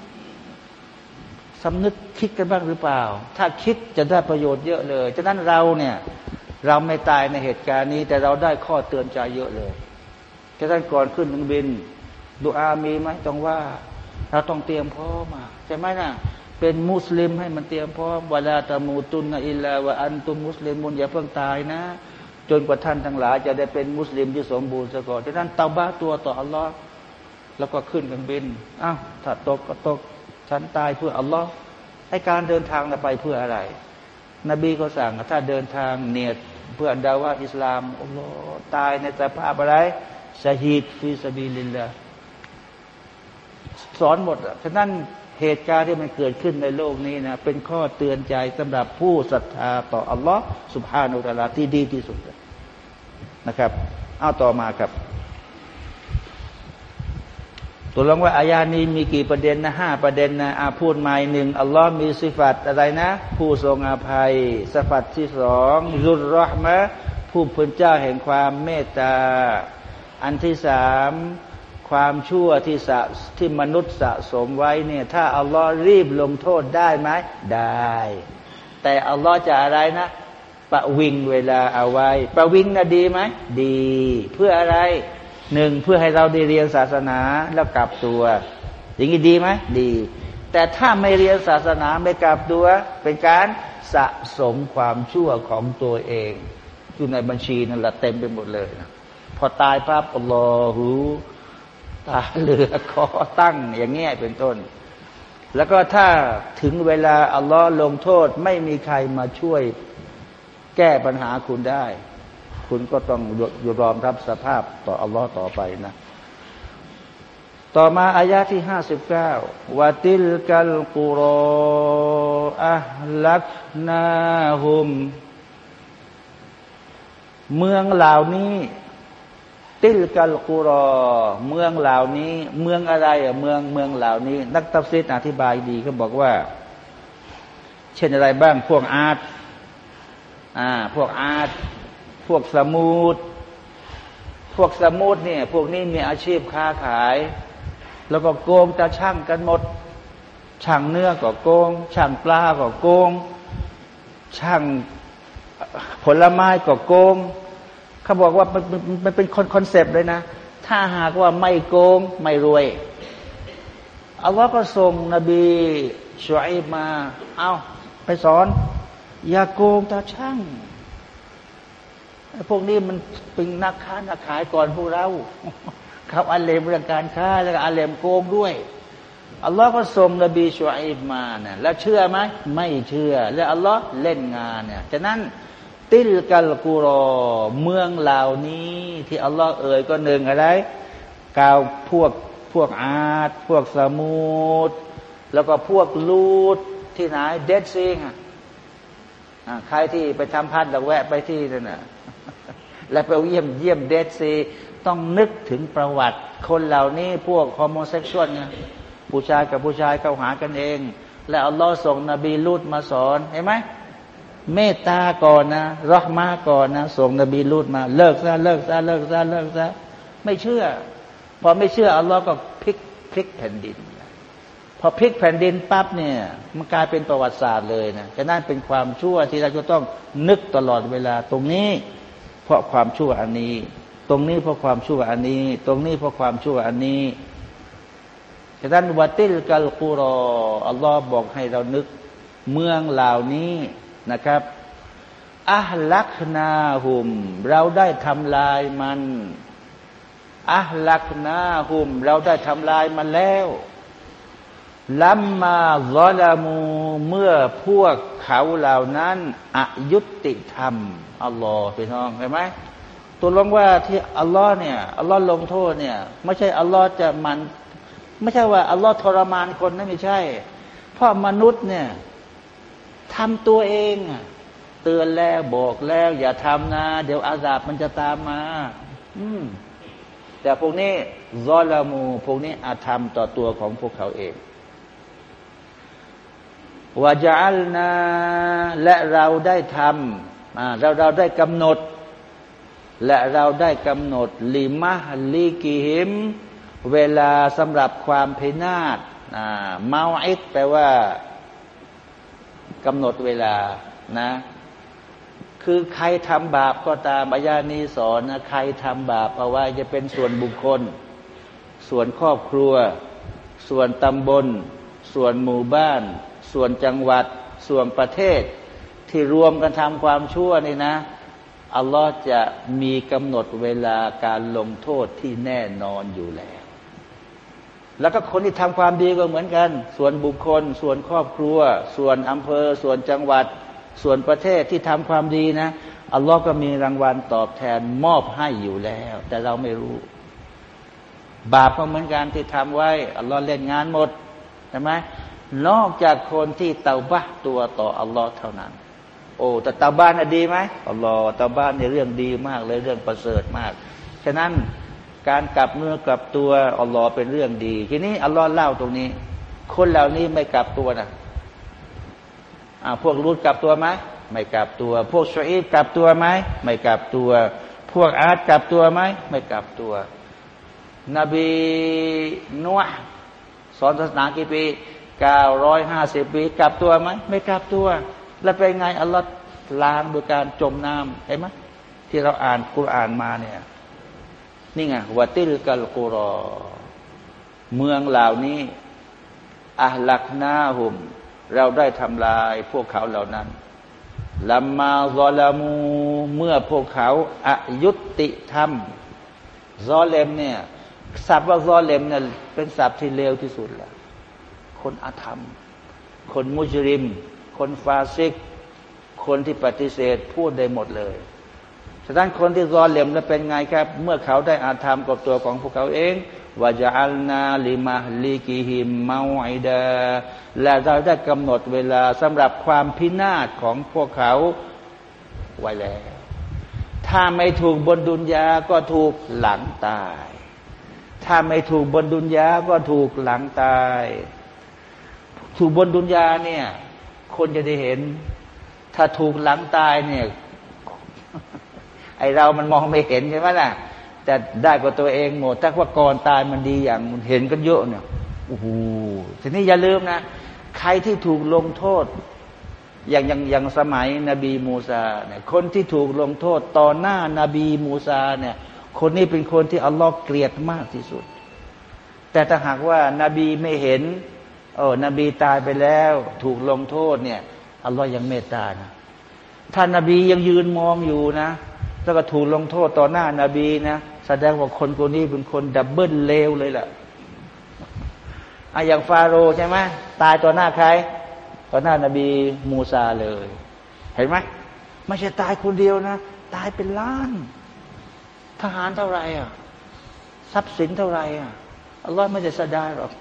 สำนึกคิดกันบ้างหรือเปล่า ถ้าคิดจะได้ประโยชน์เยอะเลยฉะนั้นเราเนี่ย เราไม่ตายในเหตุการณ์นี้ แต่เราได้ข้อเตือนใจเยอะเลยฉะนั้นก่อนขึ้นถึงบินดูอามีไหมต้องว่า เราต้องเตรียมพร้อมมาใช่ไหมน่ะ เป็นมุสลิมให้มันเตรียมพร้อมเวลาตะมูตุนนอิลลาวะอันตุมุสลิมมุนอย่าเพิ่งตายนะ จนกว่าท่านทั้งหลายจะได้เป็นมุสลิมที่สมบูรณ์ซะก่อนฉะนั้นเตาบ้าตัวต่ออัลลอฮ์แล้วก็ขึ้นกันบินอ้าวถ้าตกก็ตกฉันตายเพื่ออัลลอฮ์ให้การเดินทางไปเพื่ออะไร นบีก็สั่งถ้าเดินทางเนียดเพื่อดะอ์วะฮ์อิสลามอัลลอฮ์ตายในสภาพอะไรشهيد في سبيل الله สอนหมดฉะนั้น เหตุการณ์ที่มันเกิดขึ้นในโลกนี้นะเป็นข้อเตือนใจสำหรับผู้ศรัทธาต่ออัลลอฮ์สุบฮานุตะลาที่ดีที่สุดนะครับเอาต่อมาครับตัวลงว่าอายานี้มีกี่ประเด็นนะห้าประเด็นนะอาพูดหม่หนึ่งอัลลอฮ์มีสิฟัตอะไรนะ ผู้ทรงอภัยสิฟัตที่สองรุรรหมะผู้พ้นเจ้าแห่งความเมตตา อันที่สาม ความชั่วที่สะที่มนุษย์สะสมไว้เนี่ย ถ้าอัลลอฮ์รีบลงโทษได้ไหมได้ แต่อัลลอฮ์จะอะไรนะประวิงเวลาเอาไว้ ประวิงนะดีไหมดี เพื่ออะไรหนึ่งเพื่อให้เราได้เรียนศาสนาแล้วกลับตัว อย่างนี้ดีไหมดี แต่ถ้าไม่เรียนศาสนาไม่กลับตัว เป็นการสะสมความชั่วของตัวเอง อยู่ในบัญชีนั่นแหละเต็มไปหมดเลยนะพอตายปั๊บอัลลอฮฺ ตาเหลือคอตั้งอย่างเงี้ยเป็นต้น แล้วก็ถ้าถึงเวลาอัลลอฮ์ลงโทษไม่มีใครมาช่วยแก้ปัญหาคุณได้ คุณก็ต้องยอมรับสภาพต่ออัลลอฮ์ต่อไปนะ ต่อมาอายาที่ห้าสิบเก้าวาติลกัลกุรออะลักนาหุม เมืองเหล่านี้ ติลกัลกุรอ เมืองเหล่านี้ เมืองอะไรอะเมืองเมืองเหล่านี้ นักตัฟซีดอธิบายดีเขาบอกว่า เช่นอะไรบ้างพวกอาร์ตอ่าพวกอาร์ตพวกสมุดพวกสมุดเนี่ยพวกนี้มีอาชีพค้าขาย แล้วก็โกงตาช่างกันหมด ช่างเนื้อก็โกง ช่างปลาก็โกง ช่างผลไม้ก็โกง เขาบอกว่ามันมันเป็นคอนเซปต์เลยนะ ถ้าหากว่าไม่โกงไม่รวยอัลลอฮ์ก็ส่งนบีช่วยมา เอาไปสอน อย่าโกงตาช่างพวกนี้มันเป็นนักค้านักขายก่อนพวกเราเขาอัลเลมเรื่องการค้าแล้วก็อัลเลมโกงด้วยอัลลอฮ์ก็ส่งนบีชูอิบมาเนี่ยแล้วเชื่อไหมไม่เชื่อ แล้วอัลลอฮ์เล่นงานเนี่ยฉะนั้น ติลกัลกูรอ เมืองเหล่านี้ ที่อัลลอฮ์เอ่ยก็หนึ่งอะไรกล่าวพวกพวกอาดพวกษะมูดแล้วก็พวกลูดที่ไหน Dead Sea ใครที่ไปทำฮัจญ์ก็แวะไปที่นั่นนะและไปเยี่ยมเยี่ยม Dead Sea ต้องนึกถึงประวัติ คนเหล่านี้พวก homosexual ไงผู้ชายกับผู้ชายเข้าหากันเอง และอัลลอฮ์ส่งนบีลูดมาสอนเห็นไหม เมตตาก่อนนะรอมาก่อนนะส่งนบีลูดมา เลิกซะเลิกซะเลิกซะเลิกซะไม่เชื่อ พอไม่เชื่ออัลลอฮ์ก็พลิกพลิกแผ่นดินพอพลิกแผ่นดินปั๊บเนี่ยมันกลายเป็นประวัติศาสตร์เลยนะจะนั่นเป็นความชั่วที่เราจะต้องนึกตลอดเวลาตรงนี้ เพราะความชั่วอันนี้ ตรงนี้เพราะความชั่วอันนี้ ตรงนี้เพราะความชั่วอันนี้ฉะนั้นวัติลกัลกุรออัลลอฮ์บอกให้เรานึก เมืองเหล่านี้ นะครับอัลักนาหุม เราได้ทำลายมันอัลักนาหุม เราได้ทำลายมันแล้วลัมมาซอลามูเมื่อพวกเขาเหล่านั้นอายุติธรรมอัลลอฮ์พี่น้องเห็นไหมตัวลงว่าที่อัลลอฮ์เนี่ยอัลลอฮ์ลงโทษเนี่ย ไม่ใช่อัลลอฮ์จะมัน ไม่ใช่ว่าอัลลอฮ์ทรมานคนนั่นไม่ใช่ เพราะมนุษย์เนี่ย ทำตัวเองเตือนแล้วบอกแล้ว อย่าทำนะ เดี๋ยวอาซาบมันจะตามมา อืม แต่พวกนี้ซอลามู พวกนี้อาธรรมต่อตัวของพวกเขาเองวาจัลนาและเราได้ทำเราเราได้กำหนด และเราได้กำหนดลิมะลีกิหิม เวลาสำหรับความพินาศเมาอิดแปลว่า กำหนดเวลานะ คือใครทำบาปก็ตามอายานีสอนนะใครทำบาปเอาไว้จะเป็นส่วนบุคคล ส่วนครอบครัว ส่วนตำบล ส่วนหมู่บ้าน ส่วนจังหวัด ส่วนประเทศ ที่รวมกันทำความชั่วนี่นะอัลลอฮ์จะมีกำหนดเวลาการลงโทษที่แน่นอนอยู่แล้ว แล้วก็คนที่ทำความดีก็เหมือนกัน ส่วนบุคคล ส่วนครอบครัว ส่วนอำเภอ ส่วนจังหวัด ส่วนประเทศที่ทำความดีนะอัลลอฮ์ก็มีรางวัลตอบแทนมอบให้อยู่แล้ว แต่เราไม่รู้ บาปก็เหมือนกันที่ทำไว้อัลลอฮ์เล่นงานหมดใช่ไหมนอกจากคนที่เตาบ้าตัวต่ออัลลอฮ์เท่านั้น โอ้แต่เตาบ้านอดีไหมอัลลอฮ์เตาบ้านในเรื่องดีมากเลยเรื่องประเสริฐมาก ฉะนั้น การกลับเนื้อกลับตัวอัลลอฮ์เป็นเรื่องดี ทีนี้อัลลอฮ์เล่าตรงนี้ คนเหล่านี้ไม่กลับตัวนะอ่าพวกรูดกลับตัวไหมไม่กลับตัว พวกชอีฟกลับตัวไหมไม่กลับตัว พวกอาร์ตกลับตัวไหมไม่กลับตัวนบีนัวสอนศาสนากี่ปีเก้าร้อยห้าสิบปีกลับตัวไหมไม่กลับตัว แล้วเป็นไงอัลลอฮ์ล้างโดยการจมน้ำเห็นไหมที่เราอ่านกุรอานมาเนี่ย นี่ไงวติลกัลกุรอ เมืองเหล่านี้อัลลักนาหุม เราได้ทำลายพวกเขาเหล่านั้นลัมมาซอลามูเมื่อพวกเขาอายุติธรรมซอเลมเนี่ยศัพท์ว่าซอลิมเนี่ยเป็นศัพท์ที่เลวที่สุดแล้วคนอาธรรม คนมุจริม คนฟาซิก คนที่ปฏิเสธพูดได้หมดเลย ฉะนั้นคนที่รอเหลี่ยมแล้วเป็นไงครับ เมื่อเขาได้อาธรรมกับตัวของพวกเขาเองوجعلنا لمهلكهم موعدا และเราได้กำหนดเวลาสำหรับความพินาศของพวกเขาไว้แล้ว ถ้าไม่ถูกบนดุนยาก็ถูกหลังตาย ถ้าไม่ถูกบนดุนยาก็ถูกหลังตาย ถูกบนดุนยาเนี่ย คนจะได้เห็น ถ้าถูกหลังตายเนี่ย ไอเรามันมองไม่เห็นใช่ไหมล่ะ แต่ได้กว่าตัวเองหมดถ้าว่าก่อนตายมันดีอย่างมันเห็นกันเยอะเนี่ยโอ้โหทีนี้อย่าลืมนะ ใครที่ถูกลงโทษ อย่างอย่างอย่างสมัยนบีมูซาเนี่ยคนที่ถูกลงโทษต่อหน้านาบีมูซาเนี่ย คนนี้เป็นคนที่อัลลอฮ์เกลียดมากที่สุด แต่ถ้าหากว่านาบีไม่เห็นโอ้นบีตายไปแล้ว ถูกลงโทษเนี่ยอัลลอฮ์ยังเมตตานะถ้านาบียังยืนมองอยู่นะ แล้วก็ถูกลงโทษต่อหน้านาบีนะแสดงว่าคนคนนี้เป็นคน double เลวเลยแหละอะอย่างฟาโรใช่ไหมตายต่อหน้าใคร ต่อหน้านาบีมูซาเลย เห็นไหมไม่ใช่ตายคนเดียวนะ ตายเป็นล้าน ทหารเท่าไหร่อะทรัพย์สินเท่าไหร่อะอัลลอฮ์ไม่จะสดายหรอก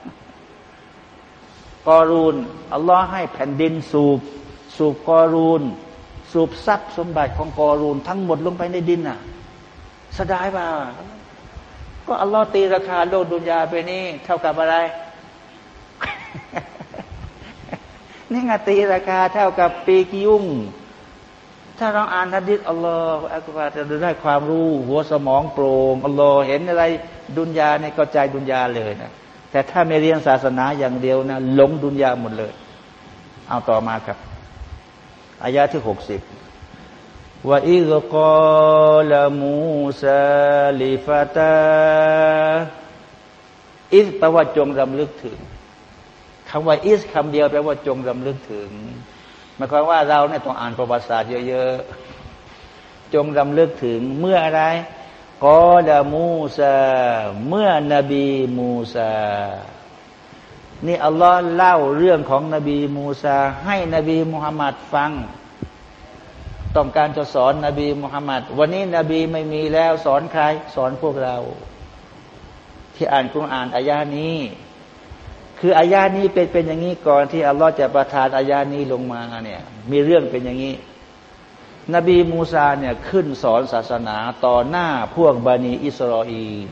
กอรูนอัลลอฮ์ให้แผ่นดินสูบ สูบกอรูน สูบทรัพย์สมบัติของกอรูนทั้งหมดลงไปในดินน่ะสดายป่าก็อัลลอฮ์ตีราคาโลกดุนยาไปนี่เท่ากับอะไร นี่ไงตีราคาเท่ากับปีกิยุ่ง ถ้าเราอ่านทัดดิษอัลลอฮ์อักบารจะได้ความรู้ หัวสมองโปร่งอัลลอฮ์เห็นอะไรดุนยาเนี่ยก็ใจดุนยาเลยนะแต่ถ้าไม่เรียนศาสนาอย่างเดียวนะหลงดุนยาหมดเลย เอาต่อมาครับ อายาที่หกสิบوإذ قال موسى لفتاه إذ แปลว่าจงรำลึกถึงคำว่าอิสคำเดียวแปลว่าจงรำลึกถึงหมายความว่าเราเนี่ยต้องอ่านประวัติศาสตร์เยอะๆ จงรำลึกถึงเมื่ออะไร قال موسى เมื่อนบีมูซา นี่อัลลอฮ์เล่าเรื่องของนบีมูซา ให้นบีมุฮัมมัดฟัง ต้องการจะสอนนบีมุฮัมมัดวันนี้นบีไม่มีแล้วสอนใคร สอนพวกเรา ที่อ่านคุรอ่านอายานี้ คืออายานี้เป็นเป็นอย่างนี้ก่อนที่อัลลอฮ์จะประทานอายานี้ลงมาเนี่ยมีเรื่องเป็นอย่างนี้ นบีมูซาเนี่ยขึ้นสอนศาสนาต่อหน้าพวกบานีอิสราเอล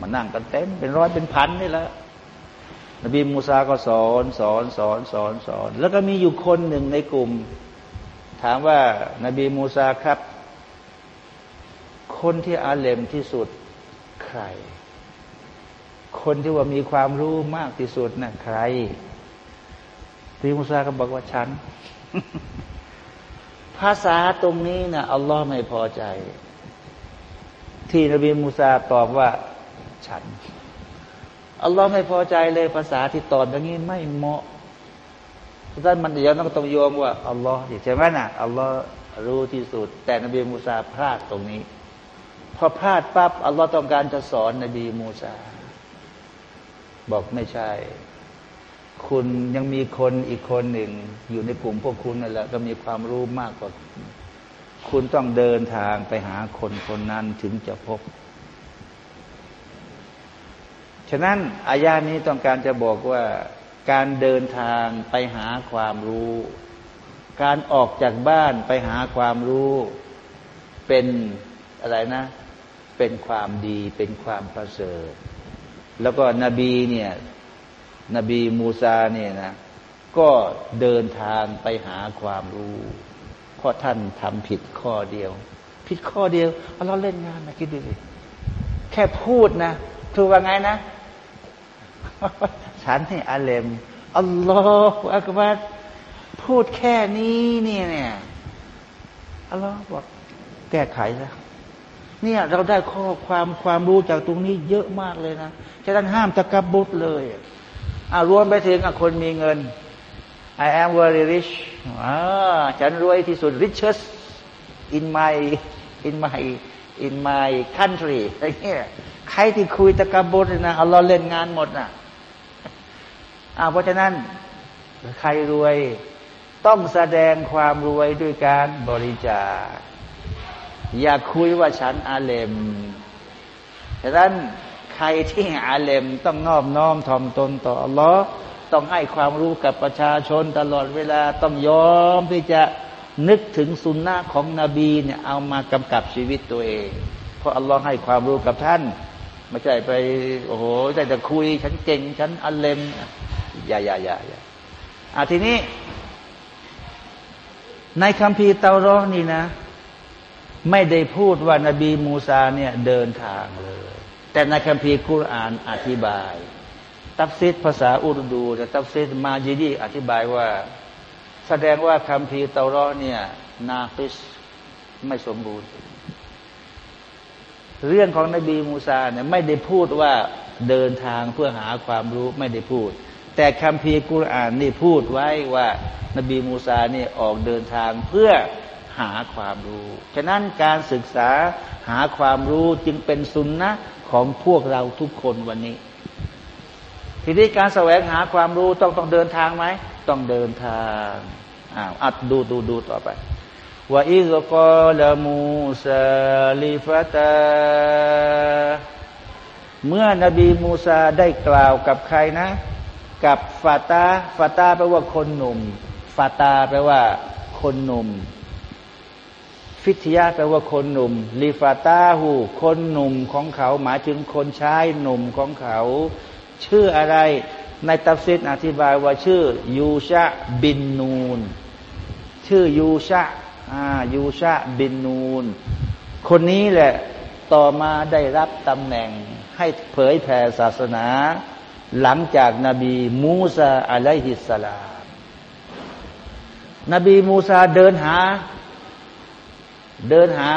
มานั่งกันเต็มเป็นร้อยเป็นพันนี่แหละ นบีมูซาก็สอนสอนสอนสอนสอน แล้วก็มีอยู่คนหนึ่งในกลุ่ม ถามว่านาบีมูซาครับ คนที่อาเลมที่สุดใคร คนที่ว่ามีความรู้มากที่สุดนะ่ะใครทีมุซาก็บอกว่าฉัน ภาษาตรงนี้น่ะอัลลอฮ์ไม่พอใจ ที่นบีมูซาตอบว่าฉัน อัลลอฮ์ไม่พอใจเลยภาษาที่ตอบอย่างนี้ไม่เหมาะท่านมันเดี๋ยวต้องต้องโยมว่าอัลลอฮ์ใช่ไหมนะอัลลอฮ์รู้ที่สุด แต่นบีมูซาพลาดตรงนี้ พอพลาดปั๊บอัลลอฮ์ต้องการจะสอนนบีมูซาบอกไม่ใช่ คุณยังมีคนอีกคนหนึ่ง อยู่ในกลุ่มพวกคุณนั่นแหละก็มีความรู้มากกว่า คุณต้องเดินทางไปหาคนคนนั้นถึงจะพบ ฉะนั้นอายานี้ต้องการจะบอกว่าการเดินทางไปหาความรู้ การออกจากบ้านไปหาความรู้เป็นอะไรนะ เป็นความดีเป็นความประเสริฐ แล้วก็นบีเนี่ยนบีมูซาเนี่ยนะก็เดินทางไปหาความรู้เพราะท่านทำผิดข้อเดียว ผิดข้อเดียวเราเล่นงานนะคิดดูสิแค่พูดนะถูกว่าไงนะ ฉันให้อาเลมอัลลอฮฺอักบัดพูดแค่นี้เนี่ยเนี่ยอัลลอฮฺบอกแก้ไขแล้วเนี่ยเราได้ข้อความความรู้จากตรงนี้เยอะมากเลยนะฉะนั้นห้ามตะกับบุตรเลยอ่ารวมไปถึงคนมีเงิน I am very rich อ่าฉันรวยที่สุด richest in my in my in my country อะไรเงี้ยใครที่คุยตะกับบุตรนะเอาเราเล่นงานหมดนะ อ่าเพราะฉะนั้นใครรวยต้องแสดงความรวยด้วยการบริจาค อย่าคุยว่าฉันอาเลมฉะนั้นใครที่อาเลมต้องนอบน้อมถ่อมตนต่ออัลลอฮ์ต้องให้ความรู้กับประชาชนตลอดเวลาต้องยอมที่จะนึกถึงสุนนะของนบีเนี่ยเอามากำกับชีวิตตัวเอง เพราะอัลลอฮ์ให้ความรู้กับท่าน ไม่ใช่ไป โอ้โหแต่จะคุย ฉันเก่ง ฉันอัลเลม อย่าอย่าอย่าอย่าอะทีนี้ ในคัมภีร์เตารอนี่นะ ไม่ได้พูดว่านบีมูซาเนี่ยเดินทางเลย แต่ในคัมภีร์กุรอานอธิบาย ตัฟซีรภาษาอุรดูแต่ตัฟซีรมาจีดีอธิบายว่า แสดงว่าคัมภีร์เตารอเนี่ย ناقص ไม่สมบูรณ์ เรื่องของนบีมูซาเนี่ยไม่ได้พูดว่าเดินทางเพื่อหาความรู้ไม่ได้พูด แต่คัมภีร์กุรอานนี่พูดไว้ว่า นบีมูซาเนี่ยออกเดินทางเพื่อหาความรู้ ฉะนั้นการศึกษาหาความรู้จึงเป็นสุนนะของพวกเราทุกคนวันนี้ ทีนี้การแสวงหาความรู้ต้องต้องเดินทางไหม ต้องเดินทางอ้าวอัดดูดูดูต่อไปว่าอิสกอลมูซาลิฟตาเมื่อนบีมูซาได้กล่าวกับใครนะ กับฟาตาฟาตาแปลว่าคนหนุ่มฟาตาแปลว่าคนหนุ่ม ฟิทยาแปลว่าคนหนุ่มลิฟาตาหูคนหนุ่มของเขา หมายถึงคนชายหนุ่มของเขา ชื่ออะไรในตัฟซิดอธิบายว่าชื่อยูชะบินนูน ชื่อยูชะอ่ายูชะบินนูน คนนี้แหละต่อมาได้รับตำแหน่งให้เผยแผ่ศาสนา หลังจากนาบีมูซาอะลัยฮิสสลามนบีมูซาเดินหา เดินหา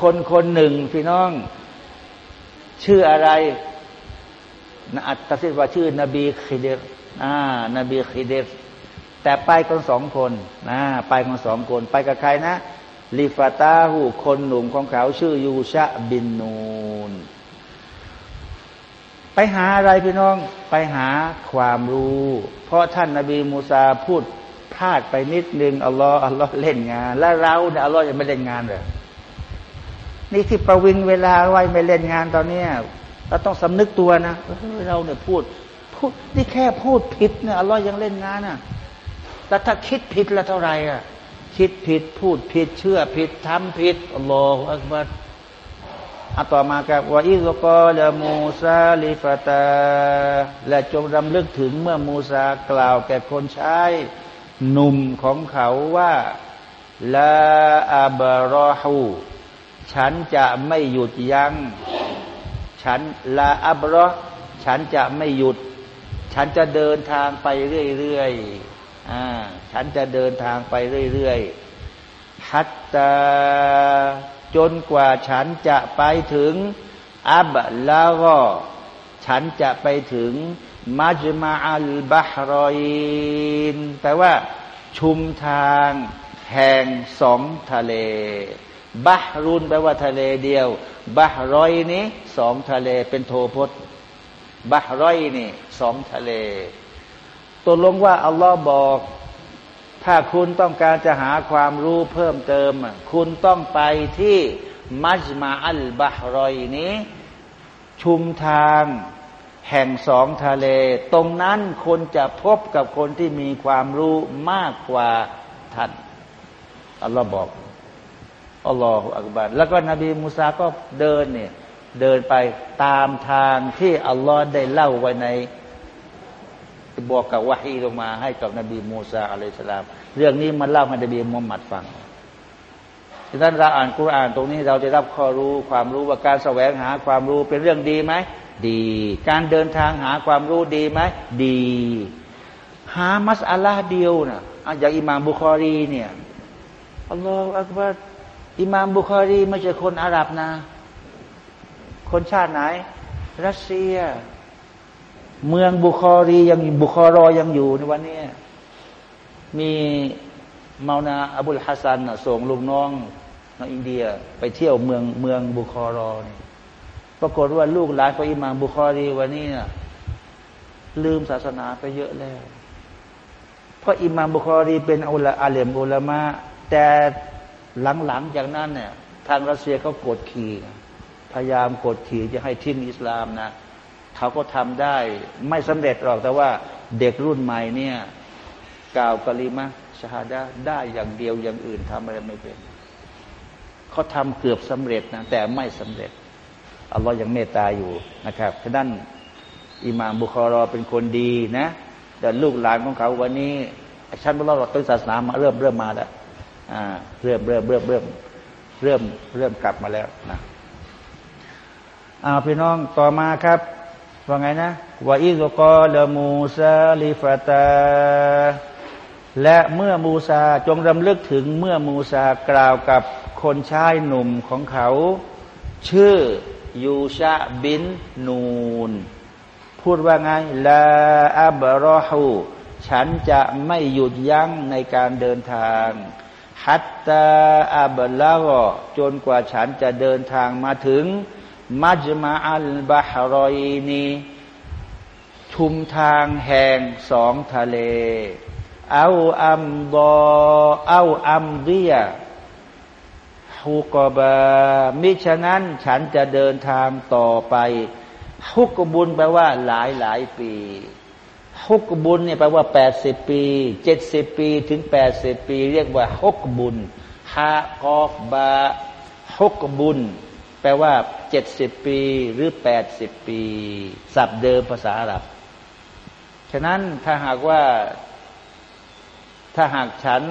คนคนหนึ่งพี่น้อง ชื่ออะไรนะอัตตสิว่าชื่อนบีคิเดรอ่านบีคิเดรแต่ไปกันสองคนนะไปกันสองคน ไปกับใครนะลิฟาตาหูคนหนุ่มของเขาชื่อยูชะบินนูน ไปหาอะไรพี่น้องไปหาความรู้ เพราะท่านนาบีมูซาพูดพลาดไปนิดนึงอัลลอฮ์อัลลอฮ์เล่นงาน แล้วเราเนี่ยอัลลอฮ์ยังไม่เล่นงานเลยนี่ที่ประวิงเวลาไว้ไม่เล่นงานตอนเนี้ยเราต้องสำนึกตัวนะเราเนี่ยพูด พูดนี่แค่พูดผิดเนี่ยอัลลอฮ์ยังเล่นงานอะแล้วถ้าคิดผิดแล้วเท่าไหร่อะคิดผิดพูดผิดเชื่อผิดทำผิดอัลลอฮฺอักบัร อาต่อมากับว่าอิสกอลมูซาลิฟตา และจงรำลึกถึงเมื่อมูซากล่าวแก่คนใช้หนุ่มของเขาว่าลาอับรอฮูฉันจะไม่หยุดยัง้งฉันลาอับรอฉันจะไม่หยุด ฉันจะเดินทางไปเรื่อยๆอ่าฉันจะเดินทางไปเรื่อยๆฮัตตา จนกว่าฉันจะไปถึงอับลาก็ฉันจะไปถึงมัจมาอัลบาฮรอยินแปลว่า ชุมทางแห่งสองทะเลบาฮรุนแปลว่าทะเลเดียวบาฮรอยนี้สองทะเลเป็นโทพจน์บาฮรอยนี่สองทะเลตกลงว่าอัลลอฮ์บอก ถ้าคุณต้องการจะหาความรู้เพิ่มเติม คุณต้องไปที่มัจมาอัลบาฮรอยนี้ ชุมทางแห่งสองทะเล ตรงนั้นคนจะพบกับคนที่มีความรู้มากกว่าท่านอัลลอฮ์บอกอัลลอฮฺอักบารแล้วก็นบีมูซาก็เดินเนี่ยเดินไปตามทางที่อัลลอฮ์ได้เล่าไว้ใน บอกกับวะฮีลงมาให้กับนบีมูซาอะลัยสลาม เรื่องนี้มันเล่าให้นบีมุฮัมมัดฟังฉะนั้นเราอ่านกุรอานตรงนี้เราจะรับข้อรู้ความรู้ว่าการแสวงหาความรู้เป็นเรื่องดีไหมดี การเดินทางหาความรู้ดีไหมดี หามัสอัลลาเดียวนะอย่างอิหม่ามบุคอรีเนี่ยالله أكبر อิหม่ามบุคอรีไม่ใช่คนอาหรับนะ คนชาติไหน รัสเซีย เมืองบุคอรียังบุคอรอยังอยู่ในวันนี้มีเมานาอบุลฮัสซันส่งลูกน้องในอินเดียไปเที่ยวเมืองเมืองบุคอรอนี่ปรากฏว่าลูกหลานของอิหม่ามบุคอรีวันนี้นะลืมศาสนาไปเยอะแล้ว เพราะอิหม่ามบุคอรีเป็นอุลาอาเลมอุลามะแต่หลังๆจากนั้นเนี่ยทางรัสเซียเขากดขี่ พยายามกดขี่จะให้ทิ้งอิสลามนะ เขาก็ทำได้ไม่สำเร็จหรอกแต่ว่าเด็กรุ่นใหม่เนี่ยกล่าวกะลิมะชาดาได้อย่างเดียวอย่างอื่นทำอะไรไม่เป็นเขาทำเกือบสำเร็จนะแต่ไม่สำเร็จอัลลอฮ์ยังเมตตาอยู่นะครับฉะนั้นอิหม่ามบุคอรอเป็นคนดีนะแต่ลูกหลานของเขาวันนี้ชั้นบุรอดต้นศาสนามาเริ่มเริ่มมาแล้วเริ่มเริ่มเริ่มเริ่มเริ่มเริ่มกลับมาแล้วนะอาพี่น้องต่อมาครับ ว่าไงนะว่าอิสกอลมูซาลิฟตา และเมื่อมูซาจงรำลึกถึงเมื่อมูซากล่าวกับคนชายหนุ่มของเขา ชื่อยูชาบินนูน พูดว่าไงลาอับรอฮูฉันจะไม่หยุดยั้งในการเดินทางฮัตตาอับลากจนกว่าฉันจะเดินทางมาถึง มัจมาอัลบาฮรอยนีชุมทางแห่งสองทะเล เอาอัมดอเอาอัมเดียฮุกบามิฉะนั้นฉันจะเดินทางต่อไปฮุกบุญแปลว่าหลายหลายปีฮุกบุญเนี่ยแปลว่าแปดสิบปีเจ็ดสิบปีถึงแปดสิบปี เรียกว่าฮุกบุญฮากอฟบาฮุกบุญ ลว่าเจ็ดสิบปีหรือแปดสิบปี สับเดิมภาษาอาหรับ ฉะนั้นถ้าหากว่าถ้าหากฉัน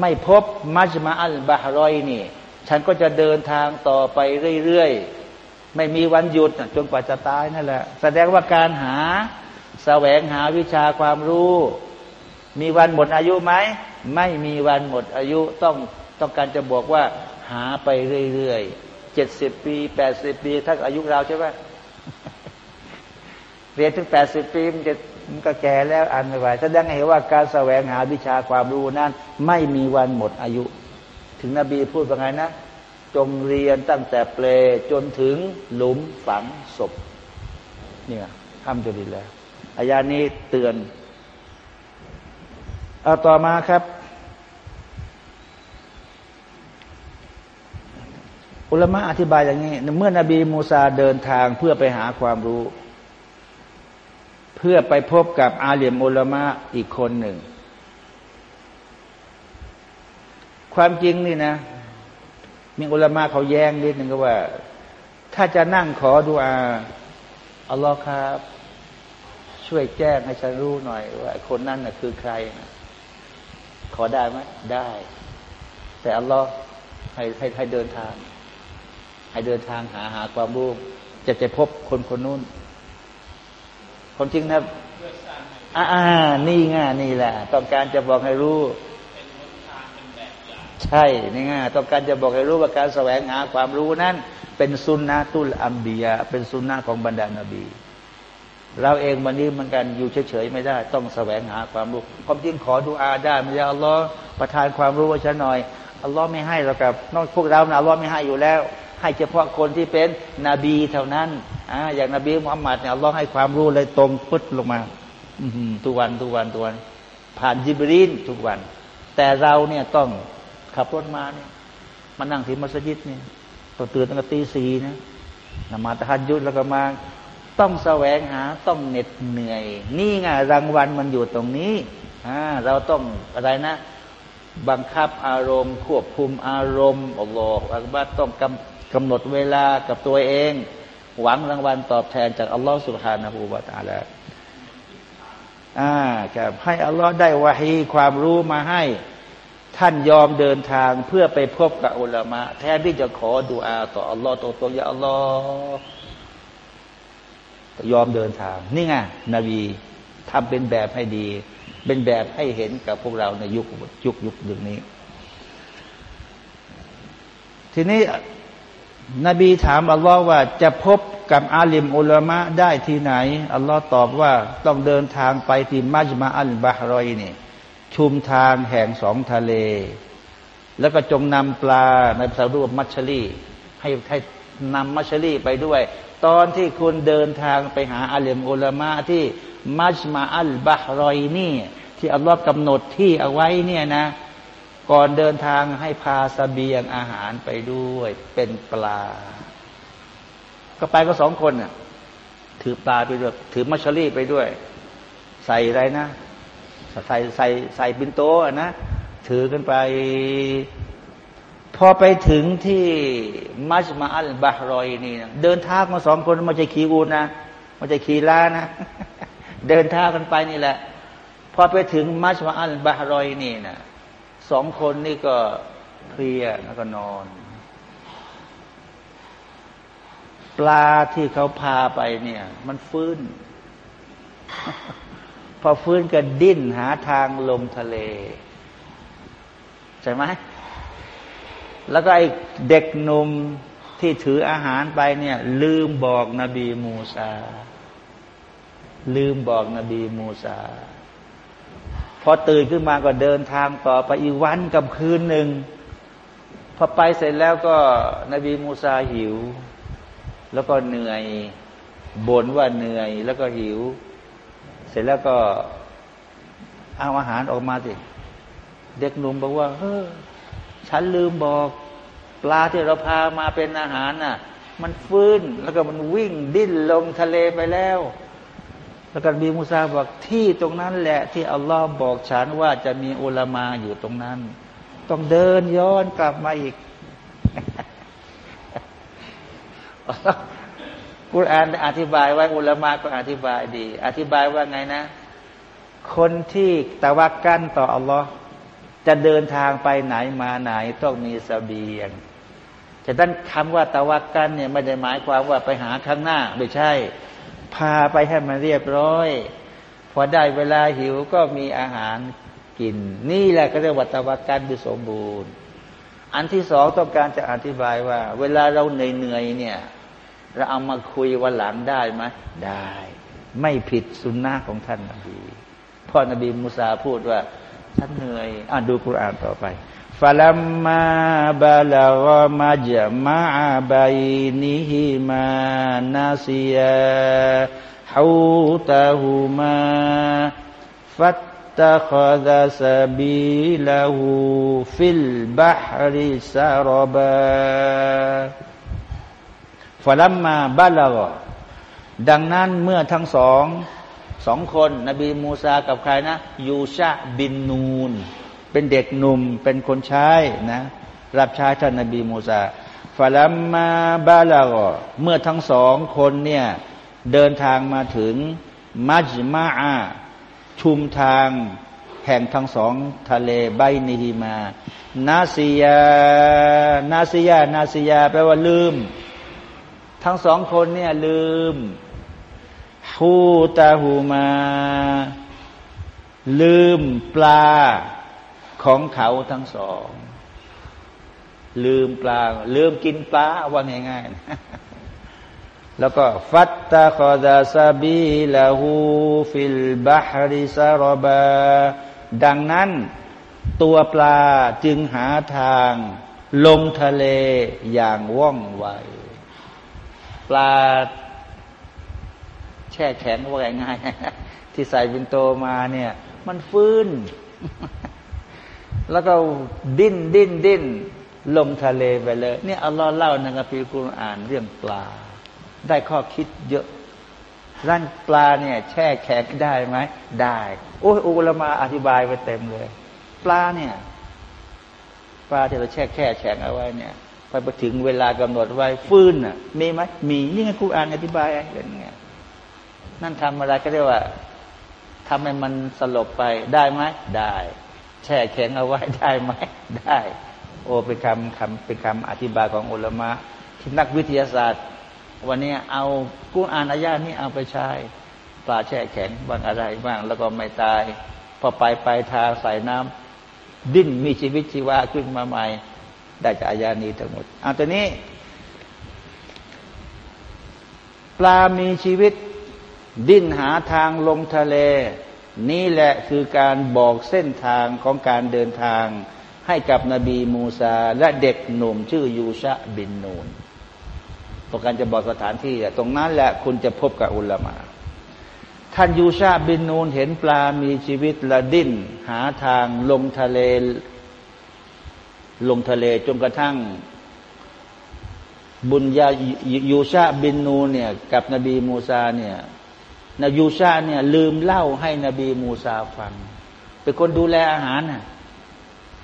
ไม่พบมัจมาอัลบาฮรอยนี่ ฉันก็จะเดินทางต่อไปเรื่อยๆ ไม่มีวันหยุดจนกว่าจะตายนั่นแหละ แสดงว่าการหาแสวงหาวิชาความรู้ มีวันหมดอายุไหม ไม่มีวันหมดอายุต้องต้องการจะบอกว่า หาไปเรื่อยๆเจ็ดสิบปีแปดสิบปี ถ้าอายุเราใช่ไหมเรียนถึงแปดสิบปีมันจะมันก็แก่แล้วอ่านไม่ไหวแสดงให้เห็นว่าการแสวงหาวิชาความรู้นั้น ไม่มีวันหมดอายุ ถึงนบีพูดว่าไงนะ จงเรียนตั้งแต่เปลจนถึงหลุมฝังศพเนี่ยทำจะดีแล้วอายานี้เตือน เอาต่อมาครับ อุลมะอธิบายอย่างนี้ เมื่อนบีมูซาเดินทางเพื่อไปหาความรู้ เพื่อไปพบกับอาเลียมอุลมะอีกคนหนึ่ง ความจริงนี่นะ มีอุลมะเขาแย้งนิดนึงก็ว่า ถ้าจะนั่งขอดูอาอัลลอฮ์ครับ ช่วยแจ้งให้ฉันรู้หน่อยว่า คนนั้นน่ะคือใครนะขอได้ไหมได้ แต่อัลลอฮ์ให้ให้ให้เดินทาง ให้เดินทางหาหาความรู้จะจะพบคนคนนู้นคนจริงนะอ่า นี่ง่านี่แหละ ต้องการจะบอกให้รู้ใช่นี่ง่าต้องการจะบอกให้รู้ว่าการแสวงหาความรู้นั้น เป็นสุนนะตุลอัมบียาเป็นสุนนะของบรรดานบี เราเองวันนี้มันกันอยู่เฉยๆไม่ได้ ต้องแสวงหาความรู้ความจริงขอดูอาได้ไม่ใช่อัลลอฮ์ประทานความรู้ว่าฉันหน่อยอัลลอฮ์ไม่ให้เรากับนอกพวกเรานะอัลลอฮ์ไม่ให้อยู่แล้ว ให้เฉพาะคนที่เป็นนบีเท่านั้นอ่าอย่างนบีมุฮัมมัดเนี่ยอัลลอฮ์ให้ความรู้เลยตรงปึ๊ดลงมาทุกวันทุกวันทุกวัน ผ่านจิบรีนทุกวัน แต่เราเนี่ยต้องขับรถมาเนี่ยมานั่งที่มัสยิดเนี่ยต้องตื่นตั้งแต่ตีสี่นะนมาตะฮันยุดแล้วก็มา ต้องแสวงหาต้องเหน็ดเหนื่อย นี่ไงรางวัลมันอยู่ตรงนี้อ่าเราต้องอะไรนะ บังคับอารมณ์ ควบคุมอารมณ์อัลลอฮฺอักบัดต้องกำ กำหนดเวลากับตัวเอง หวังรางวัลตอบแทนจากอัลลอฮฺสุบฮานะฮูวาตาละอ่าครับให้อัลลอฮฺได้วาฮีความรู้มาให้ ท่านยอมเดินทางเพื่อไปพบกับอุลามะแทนที่จะขอดุอาต่ออัลลอฮฺตัวตรงยาอัลลอฮฺยอมเดินทาง นี่ไงนบีทำเป็นแบบให้ดี เป็นแบบให้เห็นกับพวกเราในยุคยุคยุคยุคนี้ ทีนี้ นบีถามอัลลอฮ์ว่าจะพบกับอาลิมอุลามะได้ที่ไหน อัลลอฮ์ตอบว่าต้องเดินทางไปที่มัจมาอัลบาฮรอยนี่ ชุมทางแห่งสองทะเล แล้วก็จงนำปลาในภาษารูปมัชลีให้ให้นำมัชลีไปด้วย ตอนที่คุณเดินทางไปหาอาเลมอุลามะที่มัชมาอัลบาฮรอยนี่ ที่อัลลอฮ์กำหนดที่เอาไว้เนี่ยนะ ก่อนเดินทางให้พาสเสบียงอาหารไปด้วยเป็นปลา ก็ไปก็สองคนน่ะ ถือปลาไปด้วย ถือมัชลี่ไปด้วย ใส่อะไรนะ ใส่ใส่ใส่บินโตอะนะ ถือกันไป พอไปถึงที่มัชมาอัลบาฮรอยนี่นะเดินทางมาสองคนมาจะขี่อูนะมาจะขี่ล้านะ เดินทางกันไปนี่แหละ พอไปถึงมัชมาอัลบาฮรอยนี่นะ สองคนนี่ก็เพลียแล้วก็นอน ปลาที่เขาพาไปเนี่ย มันฟื้น พอฟื้นก็ดิ้นหาทางลงทะเล ใช่ไหมแล้วก็ไอ้เด็กหนุ่มที่ถืออาหารไปเนี่ย ลืมบอกนบีมูซา ลืมบอกนบีมูซา พอตื่นขึ้นมาก็เดินทางต่อไปอีกวันกับคืนหนึ่งพอไปเสร็จแล้วก็นบีมูซาหิว แล้วก็เหนื่อยบ่นว่าเหนื่อย แล้วก็หิว เสร็จแล้วก็เอาอาหารออกมาสิเด็กหนุ่มบอกว่าเฮ้ฉันลืมบอก ปลาที่เราพามาเป็นอาหารน่ะ มันฟื้นแล้วก็มันวิ่งดิ้นลงทะเลไปแล้ว แล้วก็บีมูซาบอกที่ตรงนั้นแหละที่อัลลอฮ์บอกฉันว่าจะมีอุลามาอยู่ตรงนั้น ต้องเดินย้อนกลับมาอีกกุรอานอธิบายไว้อุลามะก็อธิบายดี อธิบายว่าไงนะ คนที่ตะวักกันต่ออัลลอฮ์จะเดินทางไปไหนมาไหนต้องมีสเสบียงแต่ด้านคำว่าตะวักกันเนี่ยไม่ได้หมายความว่าไปหาข้างหน้าไม่ใช่ พาไปให้มันเรียบร้อย พอได้เวลาหิวก็มีอาหารกิน นี่แหละก็เรียกว่าตะวักกันที่สมบูรณ์ อันที่สองต้องการจะอธิบายว่า เวลาเราเหนื่อยๆเนี่ย เราเอามาคุยวันหลังได้ไหมได้ ไม่ผิดสุนนะของท่านนบีพ่อนบีมุสาพูดว่าท่านเหนื่อยอ่านดูคุรานต่อไป ฟาลัมมาบาลากมาจมาบัยนิฮิมานาซียาฮูตาฮูมาฟัตตะขดาสบีลาหูฟิลบาฮริสารบาฟลัมมาบาลากดังนั้นเมื่อทั้งสองสองคน นบีมูซากับใครนะ ยูชาบินนูน เป็นเด็กหนุ่มเป็นคนใช้นะ รับใช้ท่านนบีมูซาฟาลัมมาบาลากเมื่อทั้งสองคนเนี่ยเดินทางมาถึงมัจมาอาชุมทางแห่งทั้งสองทะเลใบนิฮิมานาซียานาซียานาซียาแปลว่าลืม ทั้งสองคนเนี่ยลืมฮูตาหูมา ลืมปลา ของเขาทั้งสอง ลืมปลา ลืมกินปลาว่าง่ายๆแล้วก็ฟัตตาคอดาซาบีลาหูฟิลบาฮริซารบา ดังนั้น ตัวปลาจึงหาทางลงทะเลอย่างว่องไว ปลาแช่แข็งว่าง่ายๆที่ใส่บินโตมาเนี่ย มันฟื้น แล้วก็ดิ้นดิ้นดิ้นลงทะเลไปเลยเนี่ยอัลลอฮ์เล่าในกัมภีร์กุรอานเรื่องปลา ได้ข้อคิดเยอะร่างปลาเนี่ยแช่แข็งได้ไหมได้ โอ้ยอุลมาอธิบายไปเต็มเลย ปลาเนี่ย ปลาที่เราแช่แค่แข็งเอาไว้เนี่ยพอไปถึงเวลากำหนดไว้ฟื้นอะมีไหมมีนี่ไงครูอ่านอธิบายอย่างเงี้ยนั่นทำอะไรก็เรียกว่าทำให้มันสลบไปได้ไหมได้ แช่แข็งเอาไว้ได้ไหมได้ โอ้เป็นคำคำเป็นคำอธิบายของอุลมะที่นักวิทยาศาสตร์ วันนี้เอากุณอ่านอายานี้เอาไปใช้ปลาแช่แข็งบ้างอะไรบ้างแล้วก็ไม่ตาย พอไปไปทาใส่น้ำดิ้นมีชีวิตชีวาขึ้นมาใหม่ ได้จากอายานี้ทั้งหมดเอาตัวนี้ ปลามีชีวิต ดิ้นหาทางลงทะเล นี่แหละคือการบอกเส้นทางของการเดินทางให้กับนบีมูซา และเด็กหนุ่มชื่อยูชะบินนูนต้อการจะบอกสถานที่ตรงนั้นแหละคุณจะพบกับอุลามะท่านยูชาบินนูนเห็นปลามีชีวิตละดิ้น หาทางลงทะเล ลงทะเลจนกระทั่ง บุญญายูชาบินนูเนี่ย กับนบีมูซาเนี่ย นยูชาเนี่ย ลืมเล่าให้นบีมูซาฟัง เป็นคนดูแลอาหารน่ะ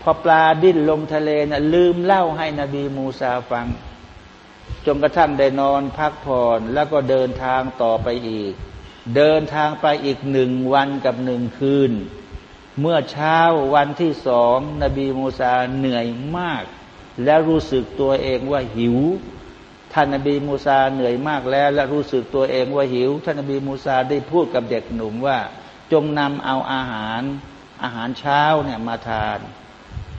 พอปลาดิ้นลงทะเลน่ะลืมเล่าให้นบีมูซาฟัง จนกระทั่งได้นอนพักผ่อนแล้วก็เดินทางต่อไปอีก เดินทางไปอีกหนึ่งวันกับหนึ่งคืน เมื่อเช้าวันที่สองนบีมูซาเหนื่อยมาก และรู้สึกตัวเองว่าหิว ท่านนบีมูซาเหนื่อยมากแล้ว และรู้สึกตัวเองว่าหิว ท่านนบีมูซาได้พูดกับเด็กหนุ่มว่า จงนำเอาอาหารอาหารเช้าเนี่ยมาทาน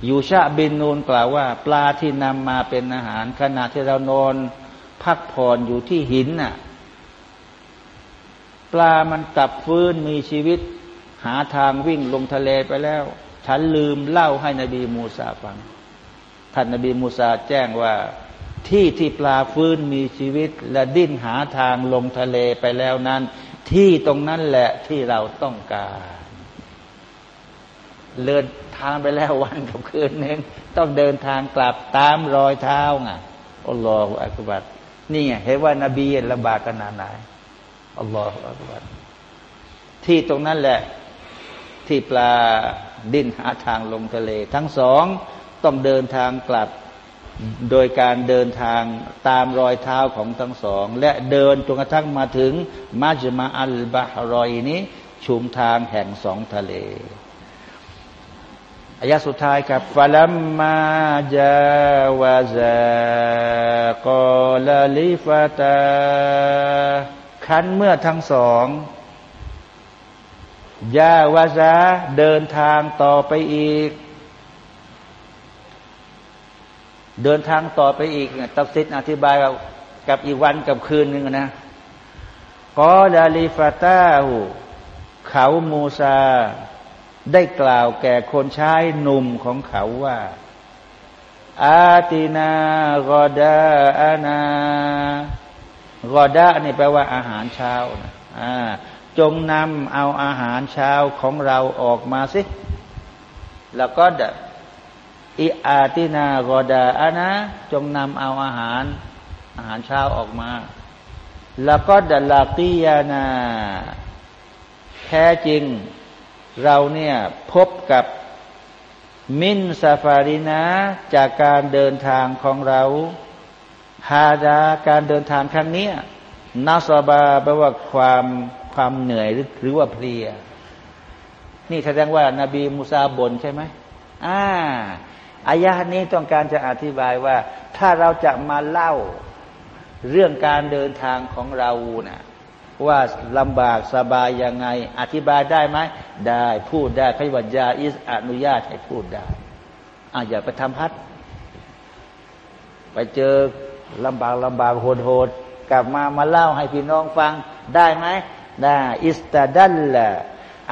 ยูชาบินนูนกล่าวว่า ปลาที่นำมาเป็นอาหารขณะที่เรานอนพักผ่อนอยู่ที่หินน่ะปลามันกลับฟื้นมีชีวิต หาทางวิ่งลงทะเลไปแล้ว ฉันลืมเล่าให้นบีมูซาฟัง ท่านนบีมูซาแจ้งว่า ที่ที่ปลาฟื้นมีชีวิต และดิ้นหาทางลงทะเลไปแล้วนั้น ที่ตรงนั้นแหละที่เราต้องการ เดินทางไปแล้ววันกับคืนหนึ่งต้องเดินทางกลับตามรอยเท้าไงอัลลอฮฺอักบัดนี่ไงเห็นว่านบีลำบากขนาดไหนอัลลอฮฺอักบัดที่ตรงนั้นแหละ ที่ปลาดิ้นหาทางลงทะเล ทั้งสองต้องเดินทางกลับ โดยการเดินทางตามรอยเท้าของทั้งสอง และเดินจนกระทั่งมาถึงมัจมาอัลบาฮรอยนี้ ชุมทางแห่งสองทะเลอายะสุดท้ายครับฟาลัมมาจาวาซากอลาลิฟาตาคันเมื่อทั้งสองยาวาซาเดินทางต่อไปอีก เดินทางต่อไปอีกตัฟซิดอธิบายกับกับอีกวันกับคืนหนึ่งนะกอลาลิฟาตาหูเขามูซา ได้กล่าวแก่คนใช้หนุ่มของเขาว่า อาตินากอดาอานากอดานี่แปลว่าอาหารเช้านะจงนำเอาอาหารเช้าของเราออกมาสิ แล้วก็ด อิอาตินากอดาอานะ จงนำเอาอาหาร อาหารเช้าออกมา แล้วก็ดัลากียานา แท้จริง เราเนี่ยพบกับมินซาฟารินะจากการเดินทางของเราฮาดาการเดินทางครั้งนี้นาซาบาแปลว่าความความเหนื่อยหรือว่าเพลีย นี่แสดงว่านาบีมูซาบนใช่ไหมอ่า อายานี้ต้องการจะอธิบายว่า ถ้าเราจะมาเล่าเรื่องการเดินทางของเรานะ่ะว่าลำบากสบายยังไง อธิบายได้ไหมได้พูดได้พระวัญญาอิสอนุญาตให้พูดได้อ่าอย่าไปทำพัด ไปเจอลำบากลำบากโหดโหดกลับมามาเล่าให้พี่น้องฟังได้ไหมได้อิสตาดัลละ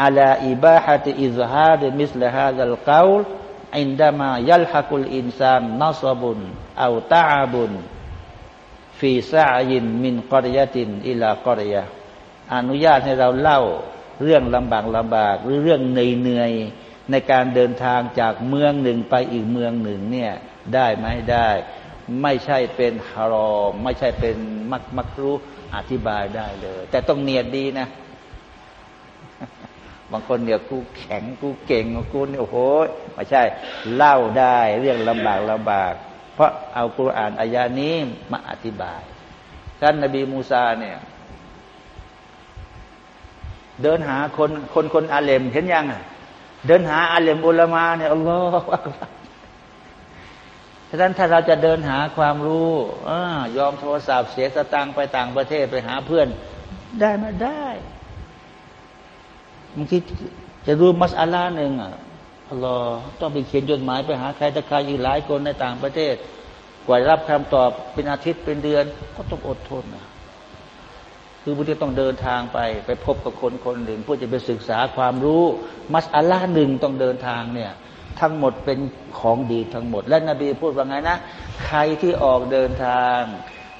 อาลาอิบาฮะติอิซฮาดมิสลฮาดัลกาล อินดามายัลฮักุลอินซานนัสบุนเอาตาบุนฟีซายินมินกอริยตินอิลากอริยาอนุญาตให้เราเล่าเรื่องลำบากลำบากหรือเรื่องเหนื่อยในการเดินทางจากเมืองหนึ่งไปอีกเมืองหนึ่งเนี่ยได้ไหมได้ ไม่ใช่เป็นฮารอมไม่ใช่เป็นมักมักรู้อธิบายได้เลย แต่ต้องเนียดดีนะ บางคนเนี่ยกูแข็งกูเก่งกูเนี่ยโอ้โหไม่ใช่ เล่าได้เรื่องลำบากลำบาก เพราะเอากุรอานอายานี้มาอธิบายท่านนบีมูซาเนี่ย เดินหาคนคนคนอาเลมเห็นยังอะเดินหาอาเลมอุลมาเนี่ยอัลลอฮฺฉะนั้นถ้าเราจะเดินหาความรู้อยอมโทรศัพท์เสียสตังค์ไปต่างประเทศไปหาเพื่อน ได้มาได้ บางทีจะรู้มัสอาลาหนึ่งอะอัลลอฮ์ต้องไปเขียนจดหมายไปหาใครตะใครอีกหลายคนในต่างประเทศ กว่ารับคำตอบเป็นอาทิตย์เป็นเดือน ก็ต้องอดทนนะคือบางทีต้องเดินทางไป ไปพบกับคนคนหนึ่งเพื่อจะไปศึกษาความรู้ มัสอัลลาหนึ่งต้องเดินทางเนี่ย ทั้งหมดเป็นของดีทั้งหมด และนบีพูดว่าไงนะ ใครที่ออกเดินทาง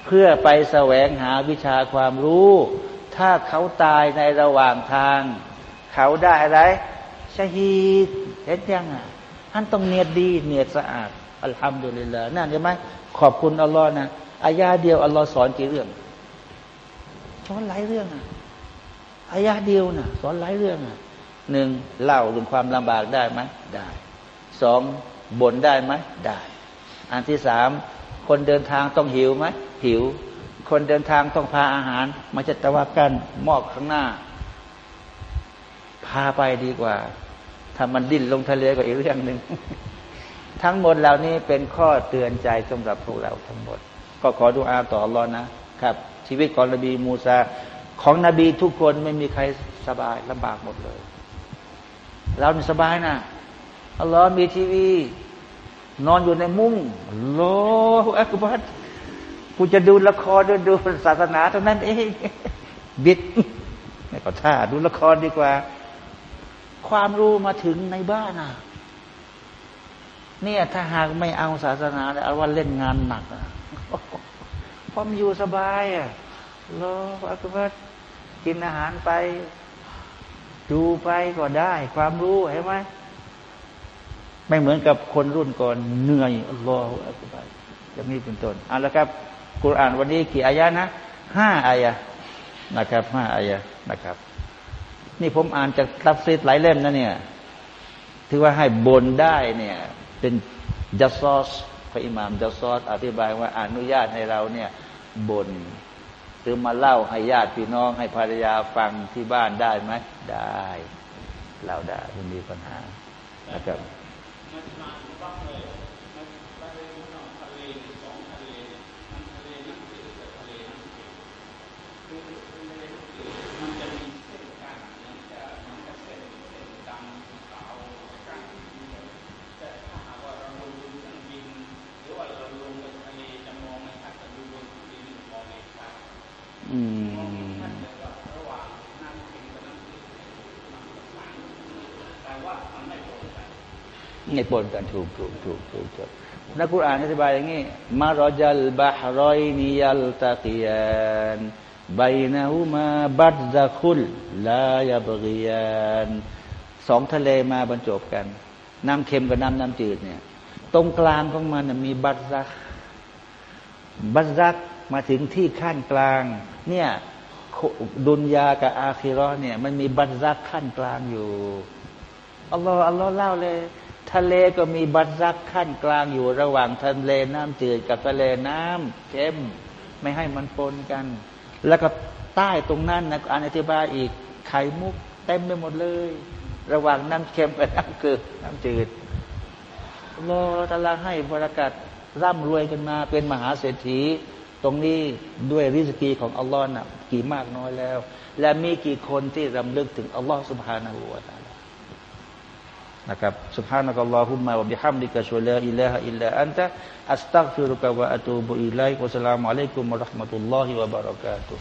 เพื่อไปแสวงหาวิชาความรู้ ถ้าเขาตายในระหว่างทาง เขาได้อะไรชฮีดเห็นยังอะท่านต้องเนียดดีเนียดสะอาดอัลฮัมดุลิลลาห์นั่นใช่ไหมขอบคุณอัลลอฮ์นะอายาเดียวอัลลอฮ์สอนกี่เรื่องสอนหลายเรื่องอะอายาเดียวนะสอนหลายเรื่องอะหนึ่งเล่าเรื่องความลำบากได้ไหมได้สองบ่นได้ไหมได้ อันที่สามคนเดินทางต้องหิวไหมหิว คนเดินทางต้องพาอาหารมาจะตะวากันมอบข้างหน้า พาไปดีกว่า ถ้ามันดิ้นลงทะเลก็อีกเรื่องหนึ่งทั้งหมดเหล่านี้เป็นข้อเตือนใจสำหรับพวกเราทั้งหมด ก็ขอดูอาต่อรอนะครับ ชีวิตของนบีมูซาของนบีทุกคนไม่มีใครสบายลำบากหมดเลย เรานี่สบายนะอัลลอฮ์มีทีวี นอนอยู่ในมุ้งโลอักบัดกูจะดูละครดูดูศาสนาเท่านั้นเอง บิดไม่ก็ท่าดูละครดีกว่า ความรู้มาถึงในบ้านอะ เนี่ยถ้าหากไม่เอาศาสนาเอาว่าเล่นงานหนักอะพอมอยู่สบายอะรออักบัดกินอาหารไป ดูไปก็ได้ ความรู้เห็นไหมไม่เหมือนกับคนรุ่นก่อนเหนื่อยรออักบัดจะมีเป็นต้นเอาละครับกุรอานวันนี้กี่อายะนะห้าอายะนะครับห้าอายะนะครับ นี่ผมอ่านจากตัฟซีดหลายเล่มนะเนี่ยถือว่าให้บนได้เนี่ย เป็นจัสซอสพระอิหม่ามจัสซอสอธิบายว่าอนุญาตให้เราเนี่ยบนหรือมาเล่าให้ญาติพี่น้องให้ภรรยาฟังที่บ้านได้ไหมได้เล่าได้ไม่มีปัญหานะครับ นปนกันถูกถูกถูกถูกถูกนักกุรอานอธิบายอย่างนี้มารจัลบาฮรอยนิยัลตะกียานบนะฮูมาบัดซะคุลลายาบกียานสองทะเลมาบรรจบกัน น้ำเค็มกับน้ำน้ำจืดเนี่ย ตรงกลางของมันมีบัดซัก บัดซักมาถึงที่ขั้นกลาง เนี่ยดุนยากับอาคิรอเนี่ย มันมีบัดซักขั้นกลางอยู่อัลลอฮ์อัลลอฮ์เล่าเลย ทะเลก็มีบัตรักขั้นกลางอยู่ระหว่างทะเลน้ำจืดกับทะเลน้ำเค็มไม่ให้มันปนกัน แล้วก็ใต้ตรงนั้นนะอานอธิบายอีกไข่มุกเต็มไปหมดเลย ระหว่างน้ำเค็มกับน้ำเกลือน้ำจืดรอตะลาให้บรากัดร่ำรวยกันมาเป็นมหาเศรษฐี ตรงนี้ด้วยริสกีของอัลลอฮ์นะกี่มากน้อยแล้ว และมีกี่คนที่รำลึกถึงอัลลอฮ์สุบฮานาหูวาตา นะครับ سبحانك اللهم وبحمدك ش ل ا إله إلا أنت أستغفرك وأتوب إليك وسلام عليكم ورحمة الله وبركاته